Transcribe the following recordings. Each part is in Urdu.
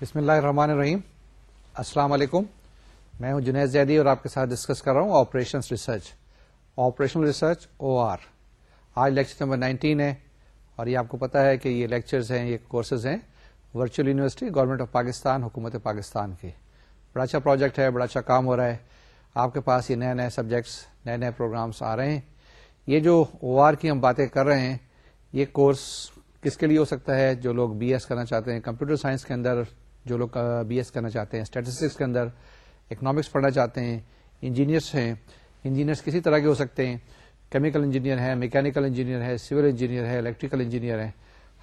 بسم اللہ الرحمن الرحیم السلام علیکم میں ہوں جنید زیدی اور آپ کے ساتھ ڈسکس کر رہا ہوں operations research operation research O R آج لیکچر نمبر نائنٹین ہے اور یہ آپ کو پتا ہے کہ یہ لیکچرز ہیں یہ کورسز ہیں virtual university government of Pakistan حکومت پاکستان کے بڑا اچھا پروجیکٹ ہے بڑا اچھا کام ہو رہا ہے آپ کے پاس یہ نئے نئے سبجیکٹس نئے نئے پروگرامس آ رہے ہیں یہ جو او آر کی ہم باتیں کر رہے ہیں یہ کورس کس کے لیے ہو سکتا ہے جو لوگ بی ایس کرنا چاہتے ہیں کمپیوٹر سائنس کے اندر جو لوگ بی ایس کرنا چاہتے ہیں اسٹیٹسٹکس کے اندر اکنامکس پڑھنا چاہتے ہیں انجینئرس ہیں انجینئرس کسی طرح کے ہو سکتے ہیں کیمیکل انجینئر ہیں میکینکل انجینئر ہے سول انجینئر ہے الیکٹریکل انجینئر ہے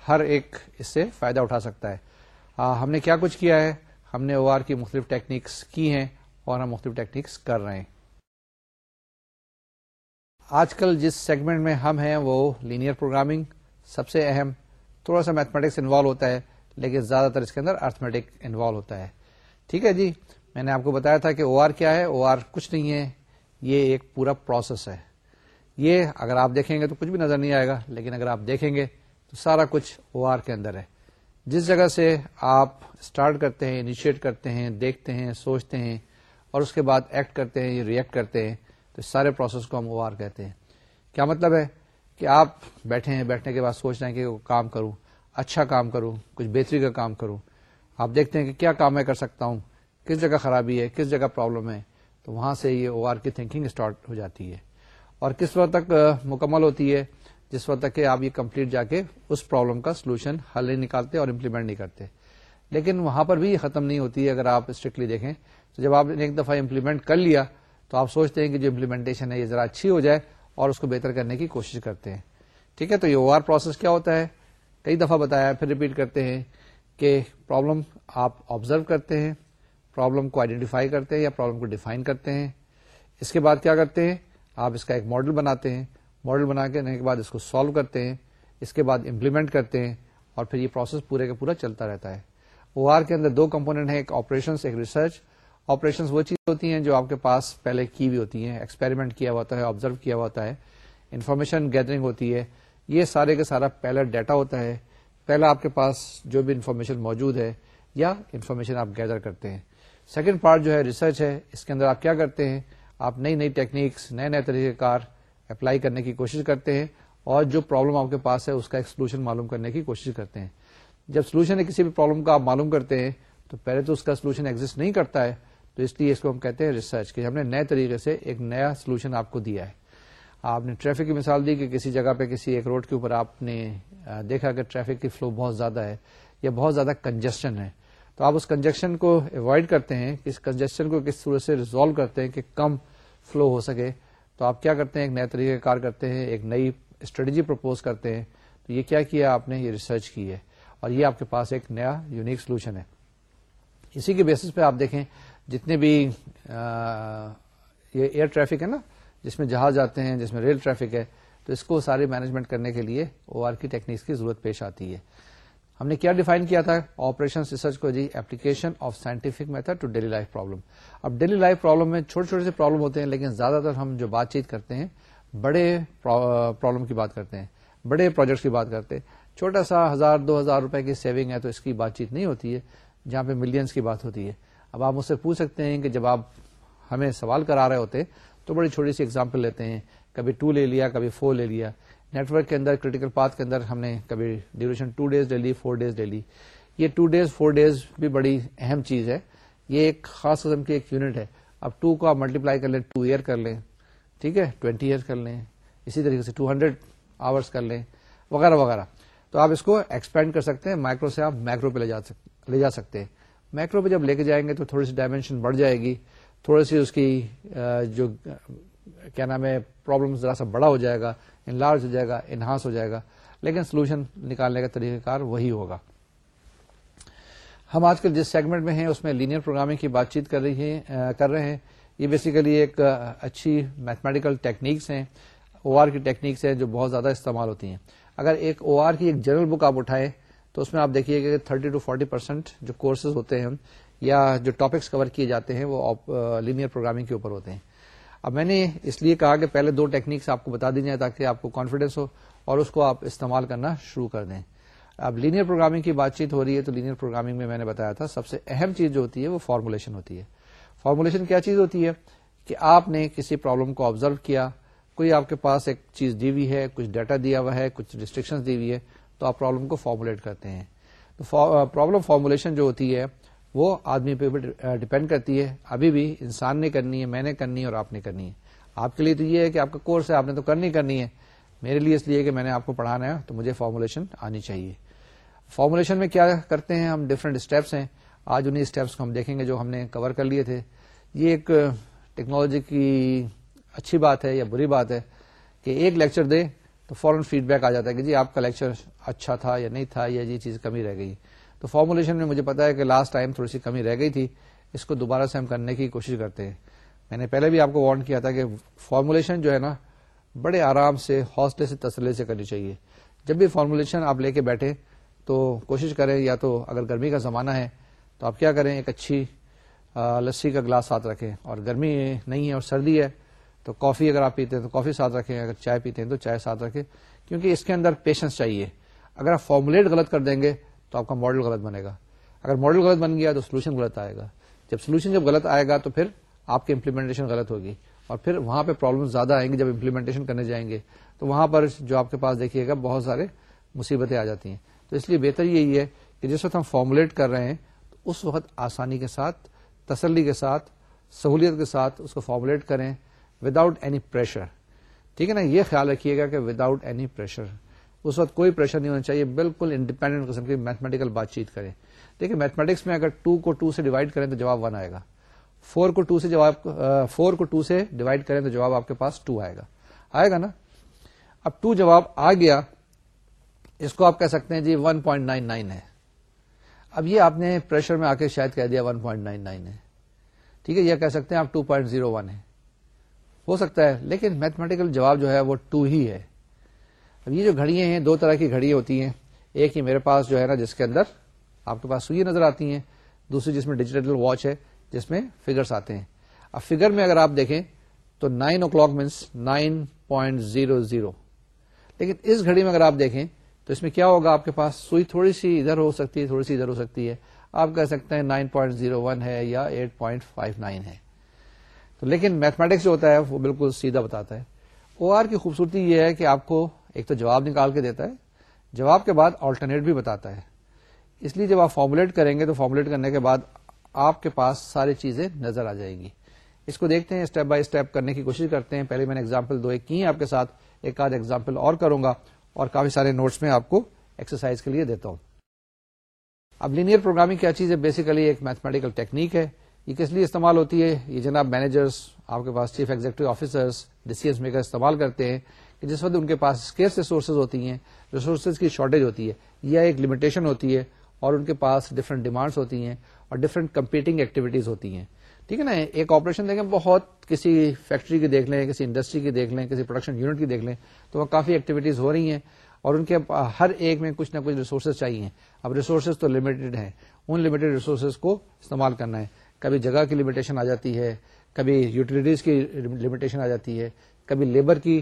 ہر ایک اس سے فائدہ اٹھا سکتا ہے ہم نے کیا کچھ کیا ہے ہم نے او آر کی مختلف ٹیکنیکس کی ہیں اور ہم مختلف ٹیکنیکس کر رہے ہیں آج کل جس سیگمنٹ میں ہم ہیں وہ لینئر پروگرامنگ سب سے اہم تھوڑا سا میتھمیٹکس انوالو ہوتا ہے لیکن زیادہ تر اس کے اندر ارتھمیٹک انوالو ہوتا ہے ٹھیک ہے جی میں نے آپ کو بتایا تھا کہ او آر کیا ہے او آر کچھ نہیں ہے یہ ایک پورا پروسیس ہے یہ اگر آپ دیکھیں گے تو کچھ بھی نظر نہیں آئے گا لیکن اگر آپ دیکھیں گے تو سارا کچھ او آر کے اندر ہے جس جگہ سے آپ اسٹارٹ کرتے ہیں انیشیٹ کرتے ہیں دیکھتے ہیں سوچتے ہیں اور اس کے بعد ایکٹ کرتے ہیں یا ریئیکٹ کرتے ہیں تو سارے پروسیس کو ہم او آر کہتے ہیں کیا مطلب ہے کہ آپ بیٹھے ہیں بیٹھنے کے بعد سوچ رہے ہیں کہ کام کروں اچھا کام کروں کچھ بہتری کا کام کروں آپ دیکھتے ہیں کہ کیا کام میں کر سکتا ہوں کس جگہ خرابی ہے کس جگہ پرابلم ہے تو وہاں سے یہ او آر کی تھنکنگ اسٹارٹ ہو جاتی ہے اور کس وقت تک مکمل ہوتی ہے جس وقت تک کہ آپ یہ کمپلیٹ جا کے اس پرابلم کا سولوشن حل نہیں نکالتے اور امپلیمنٹ نہیں کرتے لیکن وہاں پر بھی یہ ختم نہیں ہوتی ہے اگر آپ اسٹرکٹلی دیکھیں تو جب آپ نے ایک دفعہ امپلیمنٹ کر لیا تو آپ سوچتے ہیں کہ جو امپلیمنٹیشن ہے یہ ذرا اچھی ہو جائے اور اس کو بہتر کرنے کی کوشش کرتے ہیں ٹھیک ہے تو یہ او آر پروسیس کیا ہوتا ہے کئی دفعہ بتایا پھر ریپیٹ کرتے ہیں کہ پرابلم آپ آبزرو کرتے ہیں پرابلم کو آئیڈینٹیفائی کرتے ہیں یا پرابلم کو ڈیفائن کرتے ہیں اس کے بعد کیا کرتے ہیں آپ اس کا ایک ماڈل بناتے ہیں ماڈل بنا کے کے بعد اس کو سالو کرتے ہیں اس کے بعد امپلیمنٹ کرتے ہیں اور پھر یہ پروسیس پورے کا پورا چلتا رہتا ہے او آر کے اندر دو کمپونیٹ ہیں ایک آپریشن ایک ریسرچ آپریشن وہ چیز ہوتی ہیں جو آپ کے پاس پہلے کی ہوئی ہوتی ہیں ایکسپیریمنٹ کیا ہوتا ہے آبزرو کیا ہوتا ہے انفارمیشن گیدرنگ ہوتی ہے یہ سارے کا سارا پہلا ڈیٹا ہوتا ہے پہلا آپ کے پاس جو بھی انفارمیشن موجود ہے یا انفارمیشن آپ گیدر کرتے ہیں سیکنڈ پارٹ جو ہے ریسرچ ہے اس کے اندر آپ کیا کرتے ہیں آپ نئی نئی ٹیکنیکس نئے نئے طریقے کار اپلائی کرنے کی کوشش کرتے ہیں اور جو پرابلم آپ کے پاس ہے اس کا ایک سولوشن معلوم کرنے کی کوشش کرتے ہیں جب سولوشن ہے کسی بھی پرابلم کا آپ معلوم کرتے ہیں تو پہلے تو اس کا سولوشن ایگزٹ نہیں کرتا ہے تو اس لیے اس کو ہم کہتے ہیں ریسرچ کہ ہم نے نئے طریقے سے ایک نیا سولوشن آپ کو دیا ہے آپ نے ٹریفک کی مثال دی کہ کسی جگہ پہ کسی ایک روڈ کے اوپر آپ نے دیکھا کہ ٹریفک کی فلو بہت زیادہ ہے یا بہت زیادہ کنجسن ہے تو آپ اس کنجیکشن کو اوائڈ کرتے ہیں اس کنجیشن کو کس طرح سے ریزالو کرتے ہیں کہ کم فلو ہو سکے تو آپ کیا کرتے ہیں ایک نئے طریقے کار کرتے ہیں ایک نئی اسٹریٹجی پرپوز کرتے ہیں تو یہ کیا آپ نے یہ ریسرچ کی ہے اور یہ آپ کے پاس ایک نیا یونیک سولوشن ہے اسی کے بیسس پہ آپ دیکھیں جتنے بھی یہ ایئر ٹریفک ہے نا جس میں جہاز جاتے ہیں جس میں ریل ٹریفک ہے تو اس کو سارے مینجمنٹ کرنے کے لیے او آر کی ٹیکنیکس کی ضرورت پیش آتی ہے ہم نے کیا ڈیفائن کیا تھا آپریشن ریسرچ کو جی application of scientific method to daily life problem اب ڈیلی لائف پرابلم میں چھوٹے چھوٹے سے پرابلم ہوتے ہیں لیکن زیادہ تر ہم جو بات چیت کرتے ہیں بڑے پرابلم کی بات کرتے ہیں بڑے پروجیکٹس کی بات کرتے ہیں چھوٹا سا ہزار دو ہزار روپے کی سیونگ ہے تو اس کی بات چیت نہیں ہوتی ہے جہاں پہ ملینس کی بات ہوتی ہے اب آپ مجھ سے پوچھ سکتے ہیں کہ جب آپ ہمیں سوال کرا رہے ہوتے تو بڑی چھوٹی سی ایگزامپل لیتے ہیں کبھی ٹو لے لیا کبھی فور لے لیا نیٹ ورک کے اندر کریٹیکل پاتھ کے اندر ہم نے کبھی ڈیوریشن ٹو ڈیز لے لی فور ڈیز لے لی یہ ٹو ڈیز فور ڈیز بھی بڑی اہم چیز ہے یہ ایک خاص قسم کی ایک یونٹ ہے اب ٹو کو آپ ملٹیپلائی کر لیں ٹو ایئر کر لیں ٹھیک ہے ٹوینٹی ایئر کر لیں اسی طریقے سے ٹو ہنڈریڈ آورس کر لیں وغیرہ وغیرہ تو آپ اس کو ایکسپینڈ کر سکتے ہیں مائکرو سے آپ مائکرو پہ لے جا سکتے لے جا سکتے ہیں میکرو پہ جب لے کے جائیں گے تو تھوڑی سی ڈائمینشن بڑھ جائے گی تھوڑی سی اس کی جو کیا نام ہے پرابلم ذرا سا بڑا ہو جائے گا ان لارج ہو جائے گا انہانس ہو جائے گا لیکن سولوشن نکالنے کا طریقہ کار وہی ہوگا ہم آج کل جس سیگمنٹ میں ہیں اس میں لینئر پروگرامنگ کی بات چیت کر رہی ہیں کر رہے ہیں یہ بیسیکلی ایک اچھی میتھمیٹیکل ٹیکنیکس ہیں او آر کی ٹیکنیکس ہیں جو بہت زیادہ استعمال ہوتی ہیں اگر ایک او آر کی ایک جنرل بک آپ اٹھائیں تو اس میں آپ دیکھیے کہ تھرٹی ٹو فورٹی پرسینٹ جو کورسز ہوتے ہیں یا جو ٹاپکس کور کیے جاتے ہیں وہ لینئر پروگرامنگ کے اوپر ہوتے ہیں اب میں نے اس لیے کہا کہ پہلے دو ٹیکنیکس آپ کو بتا دی جائیں تاکہ آپ کو کانفیڈینس ہو اور اس کو آپ استعمال کرنا شروع کر دیں اب لینئر پروگرامنگ کی بات چیت ہو رہی ہے تو لینئر پروگرامنگ میں میں نے بتایا تھا سب سے اہم چیز جو ہوتی ہے وہ فارمولیشن ہوتی ہے فارمولیشن کیا چیز ہوتی ہے کہ آپ نے کسی پرابلم کو آبزرو کیا کوئی آپ کے پاس ایک چیز دی ہوئی ہے کچھ ڈیٹا دیا ہوا ہے کچھ ریسٹرکشن دی ہوئی ہے تو آپ پرابلم کو فارمولیٹ کرتے ہیں تو پرابلم فارمولیشن جو ہوتی ہے وہ آدمی پہ ڈپینڈ کرتی ہے ابھی بھی انسان نے کرنی ہے میں نے کرنی ہے اور آپ نے کرنی ہے آپ کے لیے تو یہ ہے کہ آپ کا کورس ہے آپ نے تو کرنی کرنی ہے میرے لیے اس لیے کہ میں نے آپ کو پڑھانا ہے تو مجھے فارمولیشن آنی چاہیے فارمولیشن میں کیا کرتے ہیں ہم ڈفرینٹ اسٹیپس ہیں آج انہیں اسٹیپس کو ہم دیکھیں گے جو ہم نے کور کر لیے تھے یہ ایک ٹیکنالوجی کی اچھی بات ہے یا بری بات ہے کہ ایک لیکچر دے تو فوراً فیڈ بیک آ جاتا ہے کہ جی آپ کا لیکچر اچھا تھا یا نہیں تھا یا یہ جی چیز کمی رہ گئی تو فارمولیشن میں مجھے پتا ہے کہ لاسٹ ٹائم تھوڑی سی کمی رہ گئی تھی اس کو دوبارہ سے ہم کرنے کی کوشش کرتے ہیں میں نے پہلے بھی آپ کو وارن کیا تھا کہ فارمولیشن جو ہے نا بڑے آرام سے حوصلے سے تسلے سے کرنی چاہیے جب بھی فارمولیشن آپ لے کے بیٹھیں تو کوشش کریں یا تو اگر گرمی کا زمانہ ہے تو آپ کیا کریں ایک اچھی لسی کا گلاس ساتھ رکھیں اور گرمی نہیں ہے اور سردی ہے تو کافی اگر آپ پیتے ہیں تو کافی ساتھ رکھیں اگر چائے پیتے ہیں تو چائے ساتھ رکھیں کیونکہ اس کے اندر پیشنس چاہیے اگر آپ فارمولیٹ غلط کر دیں گے تو آپ کا ماڈل غلط بنے گا اگر ماڈل غلط بن گیا تو سولوشن غلط آئے گا جب سولوشن جب غلط آئے گا تو پھر آپ کی امپلیمنٹیشن غلط ہوگی اور پھر وہاں پہ پرابلم زیادہ آئیں گے جب امپلیمنٹیشن کرنے جائیں گے تو وہاں پر جو آپ کے پاس دیکھیے گا بہت سارے مصیبتیں آ جاتی ہیں تو اس لیے بہتر یہی ہے کہ جس وقت ہم فارمولیٹ کر رہے ہیں تو اس وقت آسانی کے ساتھ تسلی کے ساتھ سہولیت کے ساتھ اس کو فارمولیٹ کریں وداؤٹ اینی پریشر ٹھیک ہے نا یہ خیال رکھیے گا کہ وداؤٹ اینی پریشر اس وقت کوئی پریشر نہیں ہونا چاہیے بالکل انڈیپینڈنٹ قسم کی میتھمیٹیکل بات چیت کریں دیکھیں میتھمیٹکس میں اگر ٹو کو ٹو سے ڈیوائڈ کریں تو جواب ون آئے گا فور کو ٹو سے جواب آپ فور کو ٹو سے ڈیوائڈ کریں تو جواب آپ کے پاس ٹو آئے گا آئے گا نا اب ٹو جواب آ گیا اس کو آپ کہہ سکتے ہیں جی ون پوائنٹ نائن نائن ہے اب یہ آپ نے پریشر میں آ کے شاید کہہ دیا ون پوائنٹ نائن نائن ہے ٹھیک ہے یہ کہہ سکتے ہیں آپ ٹو پوائنٹ زیرو ون ہے ہو سکتا ہے لیکن میتھمیٹیکل جواب جو ہے وہ ٹو ہی ہے اب یہ جو گھڑیے ہیں دو طرح کی گھڑی ہوتی ہیں ایک ہی میرے پاس جو ہے نا جس کے اندر آپ کے پاس سوئی نظر آتی ہیں دوسری جس میں ڈیجیٹل واچ ہے جس میں فگرس آتے ہیں اب فگر میں اگر آپ دیکھیں تو nine o'clock minus nine point zero zero لیکن اس گھڑی میں اگر آپ دیکھیں تو اس میں کیا ہوگا آپ کے پاس سوئی تھوڑی سی ادھر ہو سکتی ہے تھوڑی سی ادھر ہو سکتی ہے آپ کہہ سکتے ہیں نائن پوائنٹ زیرو ون ہے یا ایٹ پوائنٹ فائیو نائن ہے تو لیکن میتھمیٹکس جو ہوتا ہے وہ بالکل سیدھا بتاتا ہے او آر کی خوبصورتی یہ ہے کہ آپ کو ایک تو جواب نکال کے دیتا ہے جواب کے بعد آلٹرنیٹ بھی بتاتا ہے اس لیے جب آپ فارمولیٹ کریں گے تو فارمولیٹ کرنے کے بعد آپ کے پاس ساری چیزیں نظر آ جائیں گی اس کو دیکھتے ہیں اسٹیپ بائی اسٹیپ کرنے کی کوشش کرتے ہیں پہلے میں نے ایگزامپل دو ایک کی آپ کے ساتھ ایک آدھ ایگزامپل اور کروں گا اور کافی سارے نوٹس میں آپ کو ایکسرسائز کے لیے دیتا ہوں اب لینئر پروگرامنگ کیا چیز ہے بیسیکلی ایک میتھمیٹیکل ٹیکنیک ہے یہ کس لیے استعمال ہوتی ہے یہ جناب مینیجرس آپ کے پاس chief executive officer decision maker استعمال کرتے ہیں کہ جس وقت ان کے پاس اسکیلس ریسورسز ہوتی ہیں ریسورسز کی شارٹیج ہوتی ہے یا ایک لمیٹیشن ہوتی ہے اور ان کے پاس ڈفرینٹ ڈیمانڈس ہوتی ہیں اور ڈفرینٹ کمپیٹنگ ایکٹیویٹیز ہوتی ہیں ٹھیک ہے نا ایک آپریشن دیکھیں بہت کسی فیکٹری کی دیکھ لیں کسی انڈسٹری کی دیکھ لیں کسی پروڈکشن یونٹ کی دیکھ لیں تو وہ کافی ایکٹیویٹیز ہو رہی ہیں اور ان کے ہر ایک میں کچھ نہ کچھ ریسورسز چاہیے اب ریسورسز تو لمیٹڈ ہیں ان لمیٹڈ ریسورسز کو استعمال کرنا ہے کبھی جگہ کی لمیٹیشن آ جاتی ہے کبھی یوٹیلیٹیز کی لمیٹیشن آ جاتی ہے کبھی لیبر کی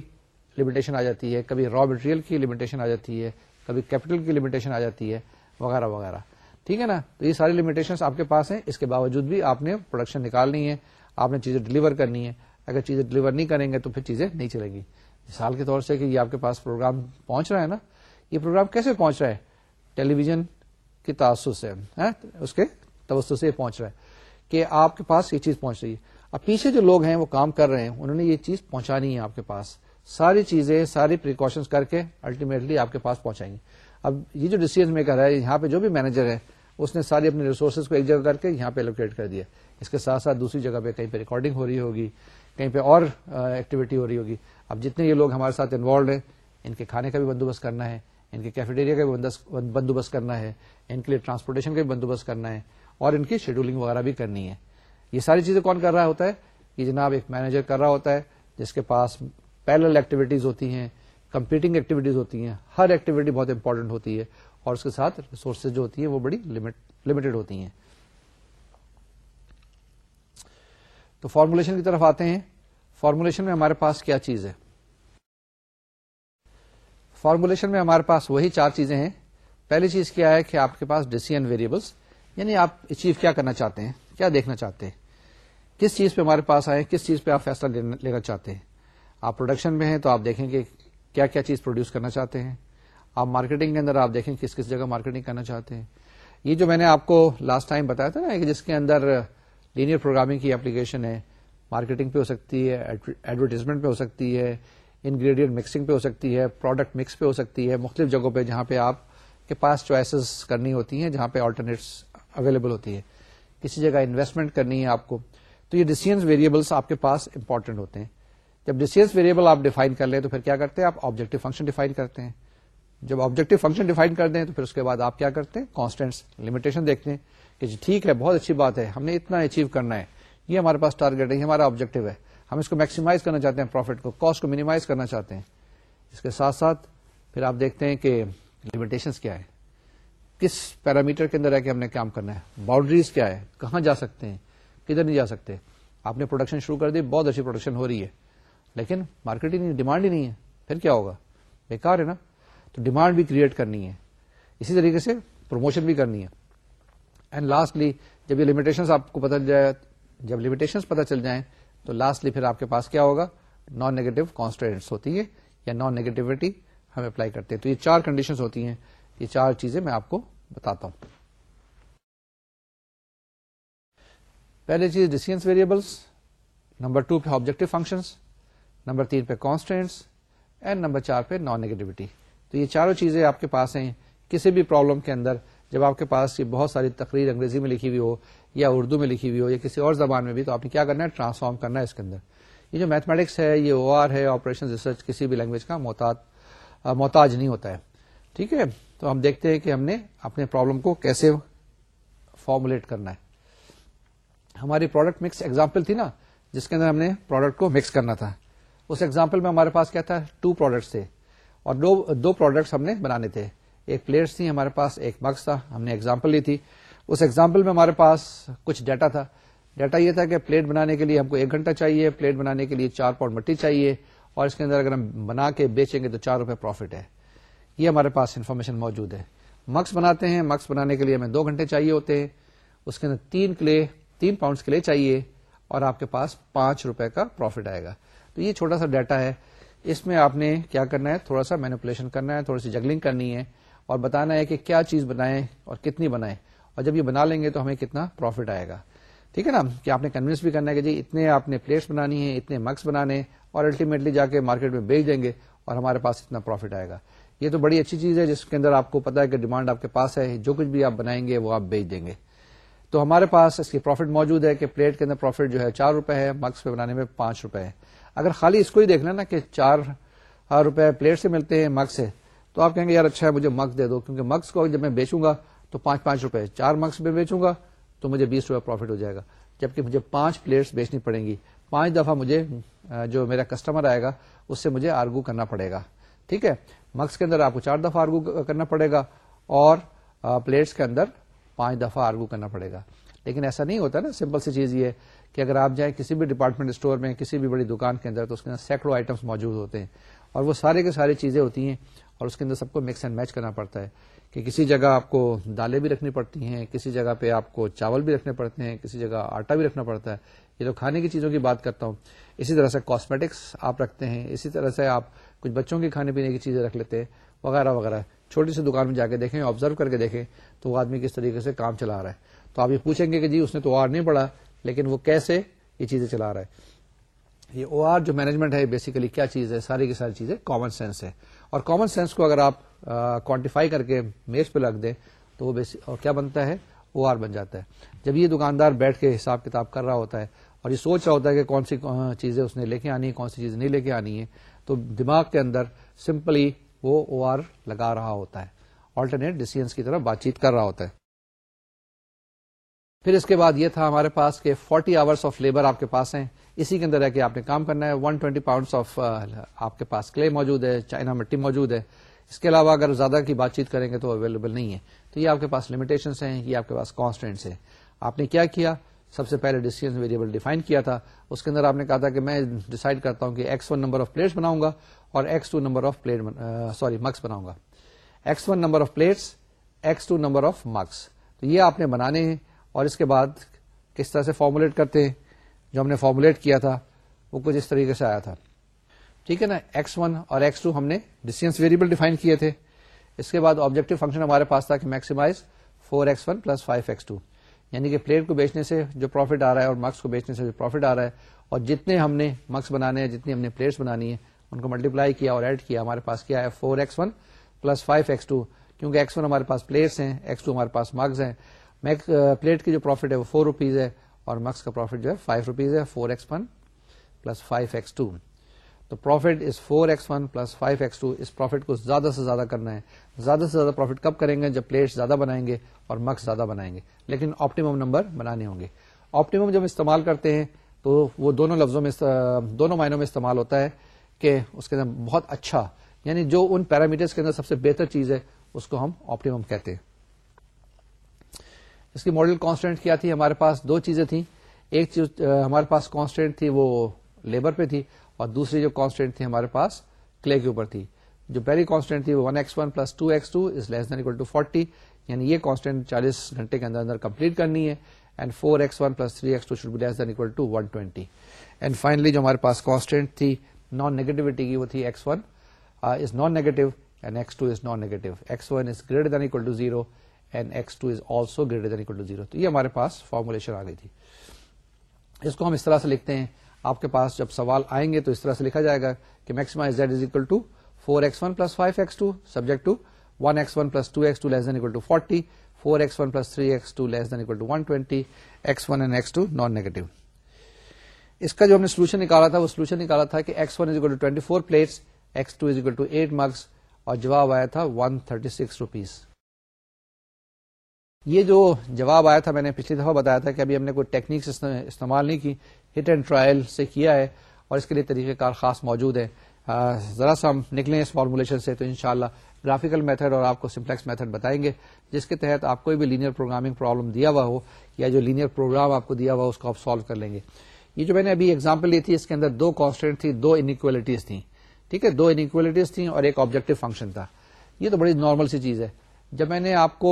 لمیٹیشن آ جاتی ہے کبھی را مٹیریل کی لمیٹیشن آ جاتی ہے کبھی کیپٹل کی لمیٹیشن آ جاتی ہے وغیرہ وغیرہ ٹھیک ہے نا تو یہ ساری لمیٹیشن آپ کے پاس ہیں اس کے باوجود بھی آپ نے پروڈکشن نکالنی ہے آپ نے چیزیں ڈلیور کرنی ہے اگر چیزیں ڈلیور نہیں کریں گے تو پھر چیزیں نہیں چلیں گی مثال کے طور سے کہ یہ آپ کے پاس پروگرام پہنچ رہا ہے نا یہ پروگرام کیسے پہنچ رہا ہے ٹیلی ویژن کے تاثر سے ہاں؟ اس کے توسط سے پہنچ رہا ہے کہ آپ کے پاس یہ چیز پہنچ رہی ہے اب پیچھے جو لوگ ہیں وہ کام کر رہے ہیں انہوں نے یہ چیز پہنچانی ہے آپ کے پاس ساری چیزیں ساری پریکاشنس کر کے الٹیمیٹلی آپ کے پاس پہنچائیں گے اب یہ جو ڈیسیزن میکر ہے یہاں پہ جو بھی مینیجر ہے اس نے ساری اپنے ریسورسز کو ایک جگہ کر کے یہاں پہ الوکیٹ کر دیا اس کے ساتھ ساتھ دوسری جگہ پہ کہیں پہ ریکارڈنگ ہو رہی ہوگی کہیں پہ اور ایکٹیویٹی ہو رہی ہوگی اب جتنے یہ لوگ ہمارے ساتھ انوالوڈ ہیں ان کے کھانے کا بھی بندوبست کرنا ہے ان کے کیفیٹیریا کا بھی بندوبست کرنا ہے ان کے لیے ٹرانسپورٹیشن کا بھی بندوبست کرنا ہے اور ان کی شیڈولنگ وغیرہ بھی کرنی ہے یہ ساری چیزیں کون کر رہا ہوتا ہے یہ جناب ایک مینیجر کر رہا ہوتا ہے جس کے پاس پیرل ایکٹیویٹیز ہوتی ہیں کمپیٹنگ ایکٹیویٹیز ہوتی ہیں ہر ایکٹیویٹی بہت امپورٹنٹ ہوتی ہے اور اس کے ساتھ ریسورسز جو ہوتی ہیں وہ بڑی لمیٹڈ ہوتی ہیں تو فارمولیشن کی طرف آتے ہیں فارمولیشن میں ہمارے پاس کیا چیز ہے فارمولیشن میں ہمارے پاس وہی چار چیزیں ہیں پہلی چیز کیا ہے کہ آپ کے پاس ڈیسیژ ویریبلس یعنی آپ اچیو کیا کرنا چاہتے ہیں کیا دیکھنا چاہتے ہیں کس چیز پہ ہمارے پاس آئے کس چیز پہ آپ فیصلہ لینا چاہتے ہیں آپ پروڈکشن میں ہیں تو آپ دیکھیں کہ کیا کیا چیز پروڈیوس کرنا چاہتے ہیں آپ مارکیٹنگ کے اندر آپ دیکھیں کس کس جگہ مارکیٹنگ کرنا چاہتے ہیں یہ جو میں نے آپ کو لاسٹ ٹائم بتایا تھا نا جس کے اندر لینئر پروگرامنگ کی اپلیکیشن ہے مارکیٹنگ پہ ہو سکتی ہے ایڈورٹیزمنٹ پہ ہو سکتی ہے انگریڈینٹ مکسنگ پہ ہو سکتی ہے پروڈکٹ مکس پہ ہو سکتی ہے مختلف جگہوں پہ جہاں پہ آپ کے پاس چوائسیز کرنی ہوتی ہیں جہاں پہ آلٹرنیٹس اویلیبل ہوتی ہے کسی جگہ انویسٹمنٹ کرنی ہے آپ کو تو یہ ڈیسیزنس ویریبلس آپ کے پاس امپورٹنٹ ہوتے ہیں جب ڈسٹینس ویریبل آپ ڈیفائن کر لیں تو پھر کیا کرتے ہیں آپ آبجیکٹو فنکشن ڈیفائن کرتے ہیں جب آبجیکٹو فنکشن ڈیفائن کر دیں تو پھر اس کے بعد آپ کیا کرتے ہیں کانسٹینٹس لمیٹیشن دیکھتے ہیں کہ جی ٹھیک ہے بہت اچھی بات ہے ہم نے اتنا اچیو کرنا ہے یہ ہمارے پاس ٹارگیٹ ہے یہ ہمارا آبجیکٹو ہے ہم اس کو میکسیمائز کرنا چاہتے ہیں پروفیٹ کو کاسٹ کو مینیمائز کرنا چاہتے ہیں اس کے ساتھ ساتھ پھر آپ دیکھتے ہیں کہ لمیٹیشن کیا ہے کس پیرامیٹر کے اندر رہ کے ہم نے کام کرنا ہے باؤنڈریز کیا ہے کہاں جا سکتے ہیں کدھر نہیں جا سکتے آپ نے پروڈکشن شروع کر دی بہت اچھی پروڈکشن ہو رہی ہے لیکن مارکیٹ ہی نہیں ڈیمانڈ ہی نہیں ہے پھر کیا ہوگا بیکار ہے نا تو ڈیمانڈ بھی کریٹ کرنی ہے اسی طریقے سے پروموشن بھی کرنی ہے اینڈ لاسٹلی جب یہ لمیٹیشن آپ کو پتہ جائے جب لمیٹیشن پتہ چل جائیں تو لاسٹلی پھر آپ کے پاس کیا ہوگا نان نیگیٹو کانسٹینٹس ہوتی ہے یا نان نیگیٹیوٹی ہم اپلائی کرتے ہیں تو یہ چار کنڈیشن ہوتی ہیں یہ چار چیزیں میں آپ کو بتاتا ہوں پہلی چیز ڈسینس ویریبلس نمبر ٹو پہ آبجیکٹو فنکشنس نمبر تین پہ کانسٹینٹس اینڈ نمبر چار پہ نان نگیٹوٹی تو یہ چاروں چیزیں آپ کے پاس ہیں کسی بھی پرابلم کے اندر جب آپ کے پاس یہ بہت ساری تقریر انگریزی میں لکھی ہوئی ہو یا اردو میں لکھی ہوئی ہو یا کسی اور زبان میں بھی تو آپ نے کیا کرنا ہے ٹرانسفارم کرنا ہے اس کے اندر یہ جو میتھمیٹکس ہے یہ او آر ہے آپریشن ریسرچ کسی بھی لینگویج کا محتاط محتاج نہیں ہوتا ہے ٹھیک ہے تو ہم دیکھتے ہیں کہ ہم نے اپنے پرابلم کو کیسے فارمولیٹ کرنا ہے ہماری پروڈکٹ مکس ایگزامپل تھی نا جس کے اندر ہم نے پروڈکٹ کو مکس کرنا تھا اس ایگزامپل میں ہمارے پاس کیا تھا ٹو پروڈکٹس تھے اور دو دو پروڈکٹس ہم نے بنانے تھے ایک پلیٹس تھی ہمارے پاس ایک مگس تھا ہم نے ایگزامپل لی تھی اس ایگزامپل میں ہمارے پاس کچھ ڈیٹا تھا ڈیٹا یہ تھا کہ پلیٹ بنانے کے لیے ہم کو ایک گھنٹہ چاہیے پلیٹ بنانے کے لیے چار پاؤنڈ مٹی چاہیے اور اس کے اندر اگر ہم بنا کے بیچیں گے تو چار روپے پروفٹ ہے یہ ہمارے پاس انفارمیشن موجود ہے مکس بناتے ہیں مکس بنانے کے لیے ہمیں دو گھنٹے چاہیے ہوتے ہیں اس کے اندر تین کلے تین کے کلے چاہیے اور آپ کے پاس پانچ روپے کا پروفٹ آئے گا تو یہ چھوٹا سا ڈیٹا ہے اس میں آپ نے کیا کرنا ہے تھوڑا سا مینوپولیشن کرنا ہے تھوڑی سی جگلنگ کرنی ہے اور بتانا ہے کہ کیا چیز بنائیں اور کتنی بنائیں اور جب یہ بنا لیں گے تو ہمیں کتنا پروفٹ آئے گا ٹھیک ہے نا کہ آپ نے کنوینس بھی کرنا ہے کہ جی اتنے آپ نے پلیٹس بنانی ہے اتنے مگس بنانے اور الٹیمیٹلی جا کے مارکیٹ میں بیچ دیں گے اور ہمارے پاس اتنا پروفٹ آئے گا یہ تو بڑی اچھی چیز ہے جس کے اندر آپ کو پتا ہے کہ ڈیمانڈ آپ کے پاس ہے جو کچھ بھی آپ بنائیں گے وہ آپ بیچ دیں گے تو ہمارے پاس اس کی پروفٹ موجود ہے کہ پلیٹ کے اندر پروفٹ جو ہے چار روپے ہے مگس پہ بنانے میں پانچ روپے ہے اگر خالی اس کو ہی لیں نا کہ چار روپے پلیٹ سے ملتے ہیں مگ سے تو آپ کہیں گے یار اچھا ہے مجھے مگ دے دو کیونکہ مگس کو جب میں بیچوں گا تو پانچ پانچ روپے چار مگس میں بیچوں گا تو مجھے بیس روپے پروفٹ ہو جائے گا جبکہ مجھے پانچ پلیٹس بیچنی پڑیں گی پانچ دفعہ مجھے جو میرا کسٹمر آئے گا اس سے مجھے آرگو کرنا پڑے گا ٹھیک ہے مگس کے اندر آپ کو چار دفعہ آرگو کرنا پڑے گا اور پلیٹس کے اندر پانچ دفعہ آرگو کرنا پڑے گا لیکن ایسا نہیں ہوتا نا سمپل سی چیز یہ کہ اگر آپ جائیں کسی بھی ڈپارٹمنٹ اسٹور میں کسی بھی بڑی دکان کے اندر تو اس کے اندر سینکڑوں آئٹمس موجود ہوتے ہیں اور وہ سارے کے سارے چیزیں ہوتی ہیں اور اس کے اندر سب کو مکس اینڈ میچ کرنا پڑتا ہے کہ کسی جگہ آپ کو دالیں بھی رکھنی پڑتی ہیں کسی جگہ پہ آپ کو چاول بھی رکھنے پڑتے ہیں کسی جگہ آٹا بھی رکھنا پڑتا ہے یہ تو کھانے کی چیزوں کی بات کرتا ہوں اسی طرح سے کاسمیٹکس آپ رکھتے ہیں اسی طرح سے آپ کچھ بچوں کے کھانے پینے کی چیزیں رکھ لیتے ہیں وغیرہ وغیرہ چھوٹی سی دکان میں جا کے دیکھیں آبزرو کر کے دیکھیں تو وہ آدمی کس طریقے سے کام چلا رہا ہے تو آپ یہ پوچھیں گے کہ جی اس نے تو اور نہیں پڑا لیکن وہ کیسے یہ چیزیں چلا رہا ہے یہ او آر جو مینجمنٹ ہے بیسیکلی کیا چیز ہے ساری کی ساری چیزیں کامن سینس ہے اور کامن سینس کو اگر آپ کوانٹیفائی کر کے میز پہ لگ دیں تو وہ اور کیا بنتا ہے او آر بن جاتا ہے جب یہ دکاندار بیٹھ کے حساب کتاب کر رہا ہوتا ہے اور یہ سوچ رہا ہوتا ہے کہ کون سی چیزیں اس نے لے کے آنی ہے کون سی چیز نہیں لے کے آنی ہے تو دماغ کے اندر سمپلی وہ او آر لگا رہا ہوتا ہے آلٹرنیٹ ڈیسیجنس کی طرف بات چیت کر رہا ہوتا ہے پھر اس کے بعد یہ تھا ہمارے پاس کہ فورٹی آورس آف لیبر آپ کے پاس ہیں اسی کے اندر کہ آپ نے کام کرنا ہے 120 ٹوینٹی پاؤنڈس آف آپ کے پاس کلے موجود ہے چائنا مٹی موجود ہے اس کے علاوہ اگر زیادہ کی بات چیت کریں گے تو اویلیبل نہیں ہے تو یہ آپ کے پاس لمیٹیشنس ہیں یہ آپ کے پاس کانسٹینٹس ہیں آپ نے کیا کیا سب سے پہلے ڈسٹینس ویریبل ڈیفائن کیا تھا اس کے اندر آپ نے کہا تھا کہ میں ڈیسائڈ کرتا ہوں کہ X one number of plates بناؤں گا اور X two number of plate sorry mix بناؤں گا X one number of plates X two number of mix تو یہ آپ نے بنانے ہیں اور اس کے بعد کس طرح سے فارمولیٹ کرتے ہیں جو ہم نے فارمولیٹ کیا تھا وہ کچھ اس طریقے سے آیا تھا ٹھیک ہے نا ایکس ون اور ایکس ٹو ہم نے ڈسٹینس ویریبل ڈیفائن کیے تھے اس کے بعد آبجیکٹو فنکشن ہمارے پاس تھا کہ maximize four X one plus five X two یعنی کہ پلیٹ کو بیچنے سے جو پروفٹ آ رہا ہے اور مارکس کو بیچنے سے جو پروفٹ آ رہا ہے اور جتنے ہم نے مکس بنانے ہیں جتنی ہم نے پلیٹس بنانی ہے ان کو ملٹیپلائی کیا اور ایڈ کیا ہمارے پاس کیا ہے four X one plus five X two کیونکہ ایکس ون ہمارے پاس پلیٹس ہیں ایکس ٹو ہمارے پاس پلیئرس ہیں میکس پلیٹ کی جو پروفٹ ہے وہ فور روپیز ہے اور مکس کا پروفٹ جو ہے فائیو روپیز ہے four X one plus five X two تو profit is four X one plus five X two us profit کو زیادہ سے زیادہ کرنا ہے زیادہ سے زیادہ پروفٹ کب کریں گے جب پلیٹ زیادہ بنائیں گے اور مکس زیادہ بنائیں گے لیکن آپٹیمم نمبر بنانے ہوں گے آپٹیمم جب استعمال کرتے ہیں تو وہ دونوں لفظوں میں دونوں معنوں میں استعمال ہوتا ہے کہ اس کے اندر بہت اچھا یعنی جو ان پیرامیٹرس کے اندر سب سے بہتر چیز ہے اس کو ہم آپٹیمم کہتے ہیں اس کی ماڈل کانسٹینٹ کیا تھی ہمارے پاس دو چیزیں تھیں ایک چیز ہمارے پاس کانسٹینٹ تھی وہ لیبر پہ تھی اور دوسری جو کانسٹینٹ تھی ہمارے پاس کلے کے اوپر تھی جو پہلی کانسٹینٹ تھی وہ one X one plus two X two is less than equal to forty یعنی یہ کانسٹینٹ چالیس گھنٹے کے اندر اندر کمپلیٹ کرنی ہے and four X one plus three X two should be less than equal to one twenty and finally جو ہمارے پاس کانسٹینٹ تھی نان نیگیٹوٹی کی وہ تھی X one is non negative and X two is non negative X one is greater than equal to zero and X two is also greater than equal to zero تو یہ ہمارے پاس فارمولیشن آ گئی تھی اس کو ہم اس طرح سے لکھتے ہیں آپ کے پاس جب سوال آئیں گے تو اس طرح سے لکھا جائے گا کہ maxima is that is equal to four X one plus five X two subject to one X one plus two X two less than equal to forty four X one plus three X two less than equal to one twenty X one and X two non negative اس کا جو ہم نے سولوشن نکالا تھا وہ سولوشن نکالا تھا کہ X one is equal to twenty four plates X two is equal to eight marks اور جواب آیا تھا ون تھرٹی سکس روپیز یہ جو جواب آیا تھا میں نے پچھلی دفعہ بتایا تھا کہ ابھی ہم نے کوئی ٹیکنیکس استعمال نہیں کی ہٹ اینڈ ٹرائل سے کیا ہے اور اس کے لیے طریقہ کار خاص موجود ہے ذرا سا ہم نکلیں اس فارمولیشن سے تو انشاءاللہ گرافیکل میتھڈ اور آپ کو سمپلیکس میتھڈ بتائیں گے جس کے تحت آپ کوئی بھی لینئر پروگرامنگ پرابلم دیا ہوا ہو یا جو لینئر پروگرام آپ کو دیا ہوا اس کو آپ سالو کر لیں گے یہ جو میں نے ابھی ایگزامپل لی تھی اس کے اندر دو کانسٹینٹ تھی دو انکویلٹیز تھیں ٹھیک ہے دو انکویلٹیز تھیں اور ایک آبجیکٹو فنکشن تھا یہ تو بڑی نارمل سی چیز ہے جب میں نے آپ کو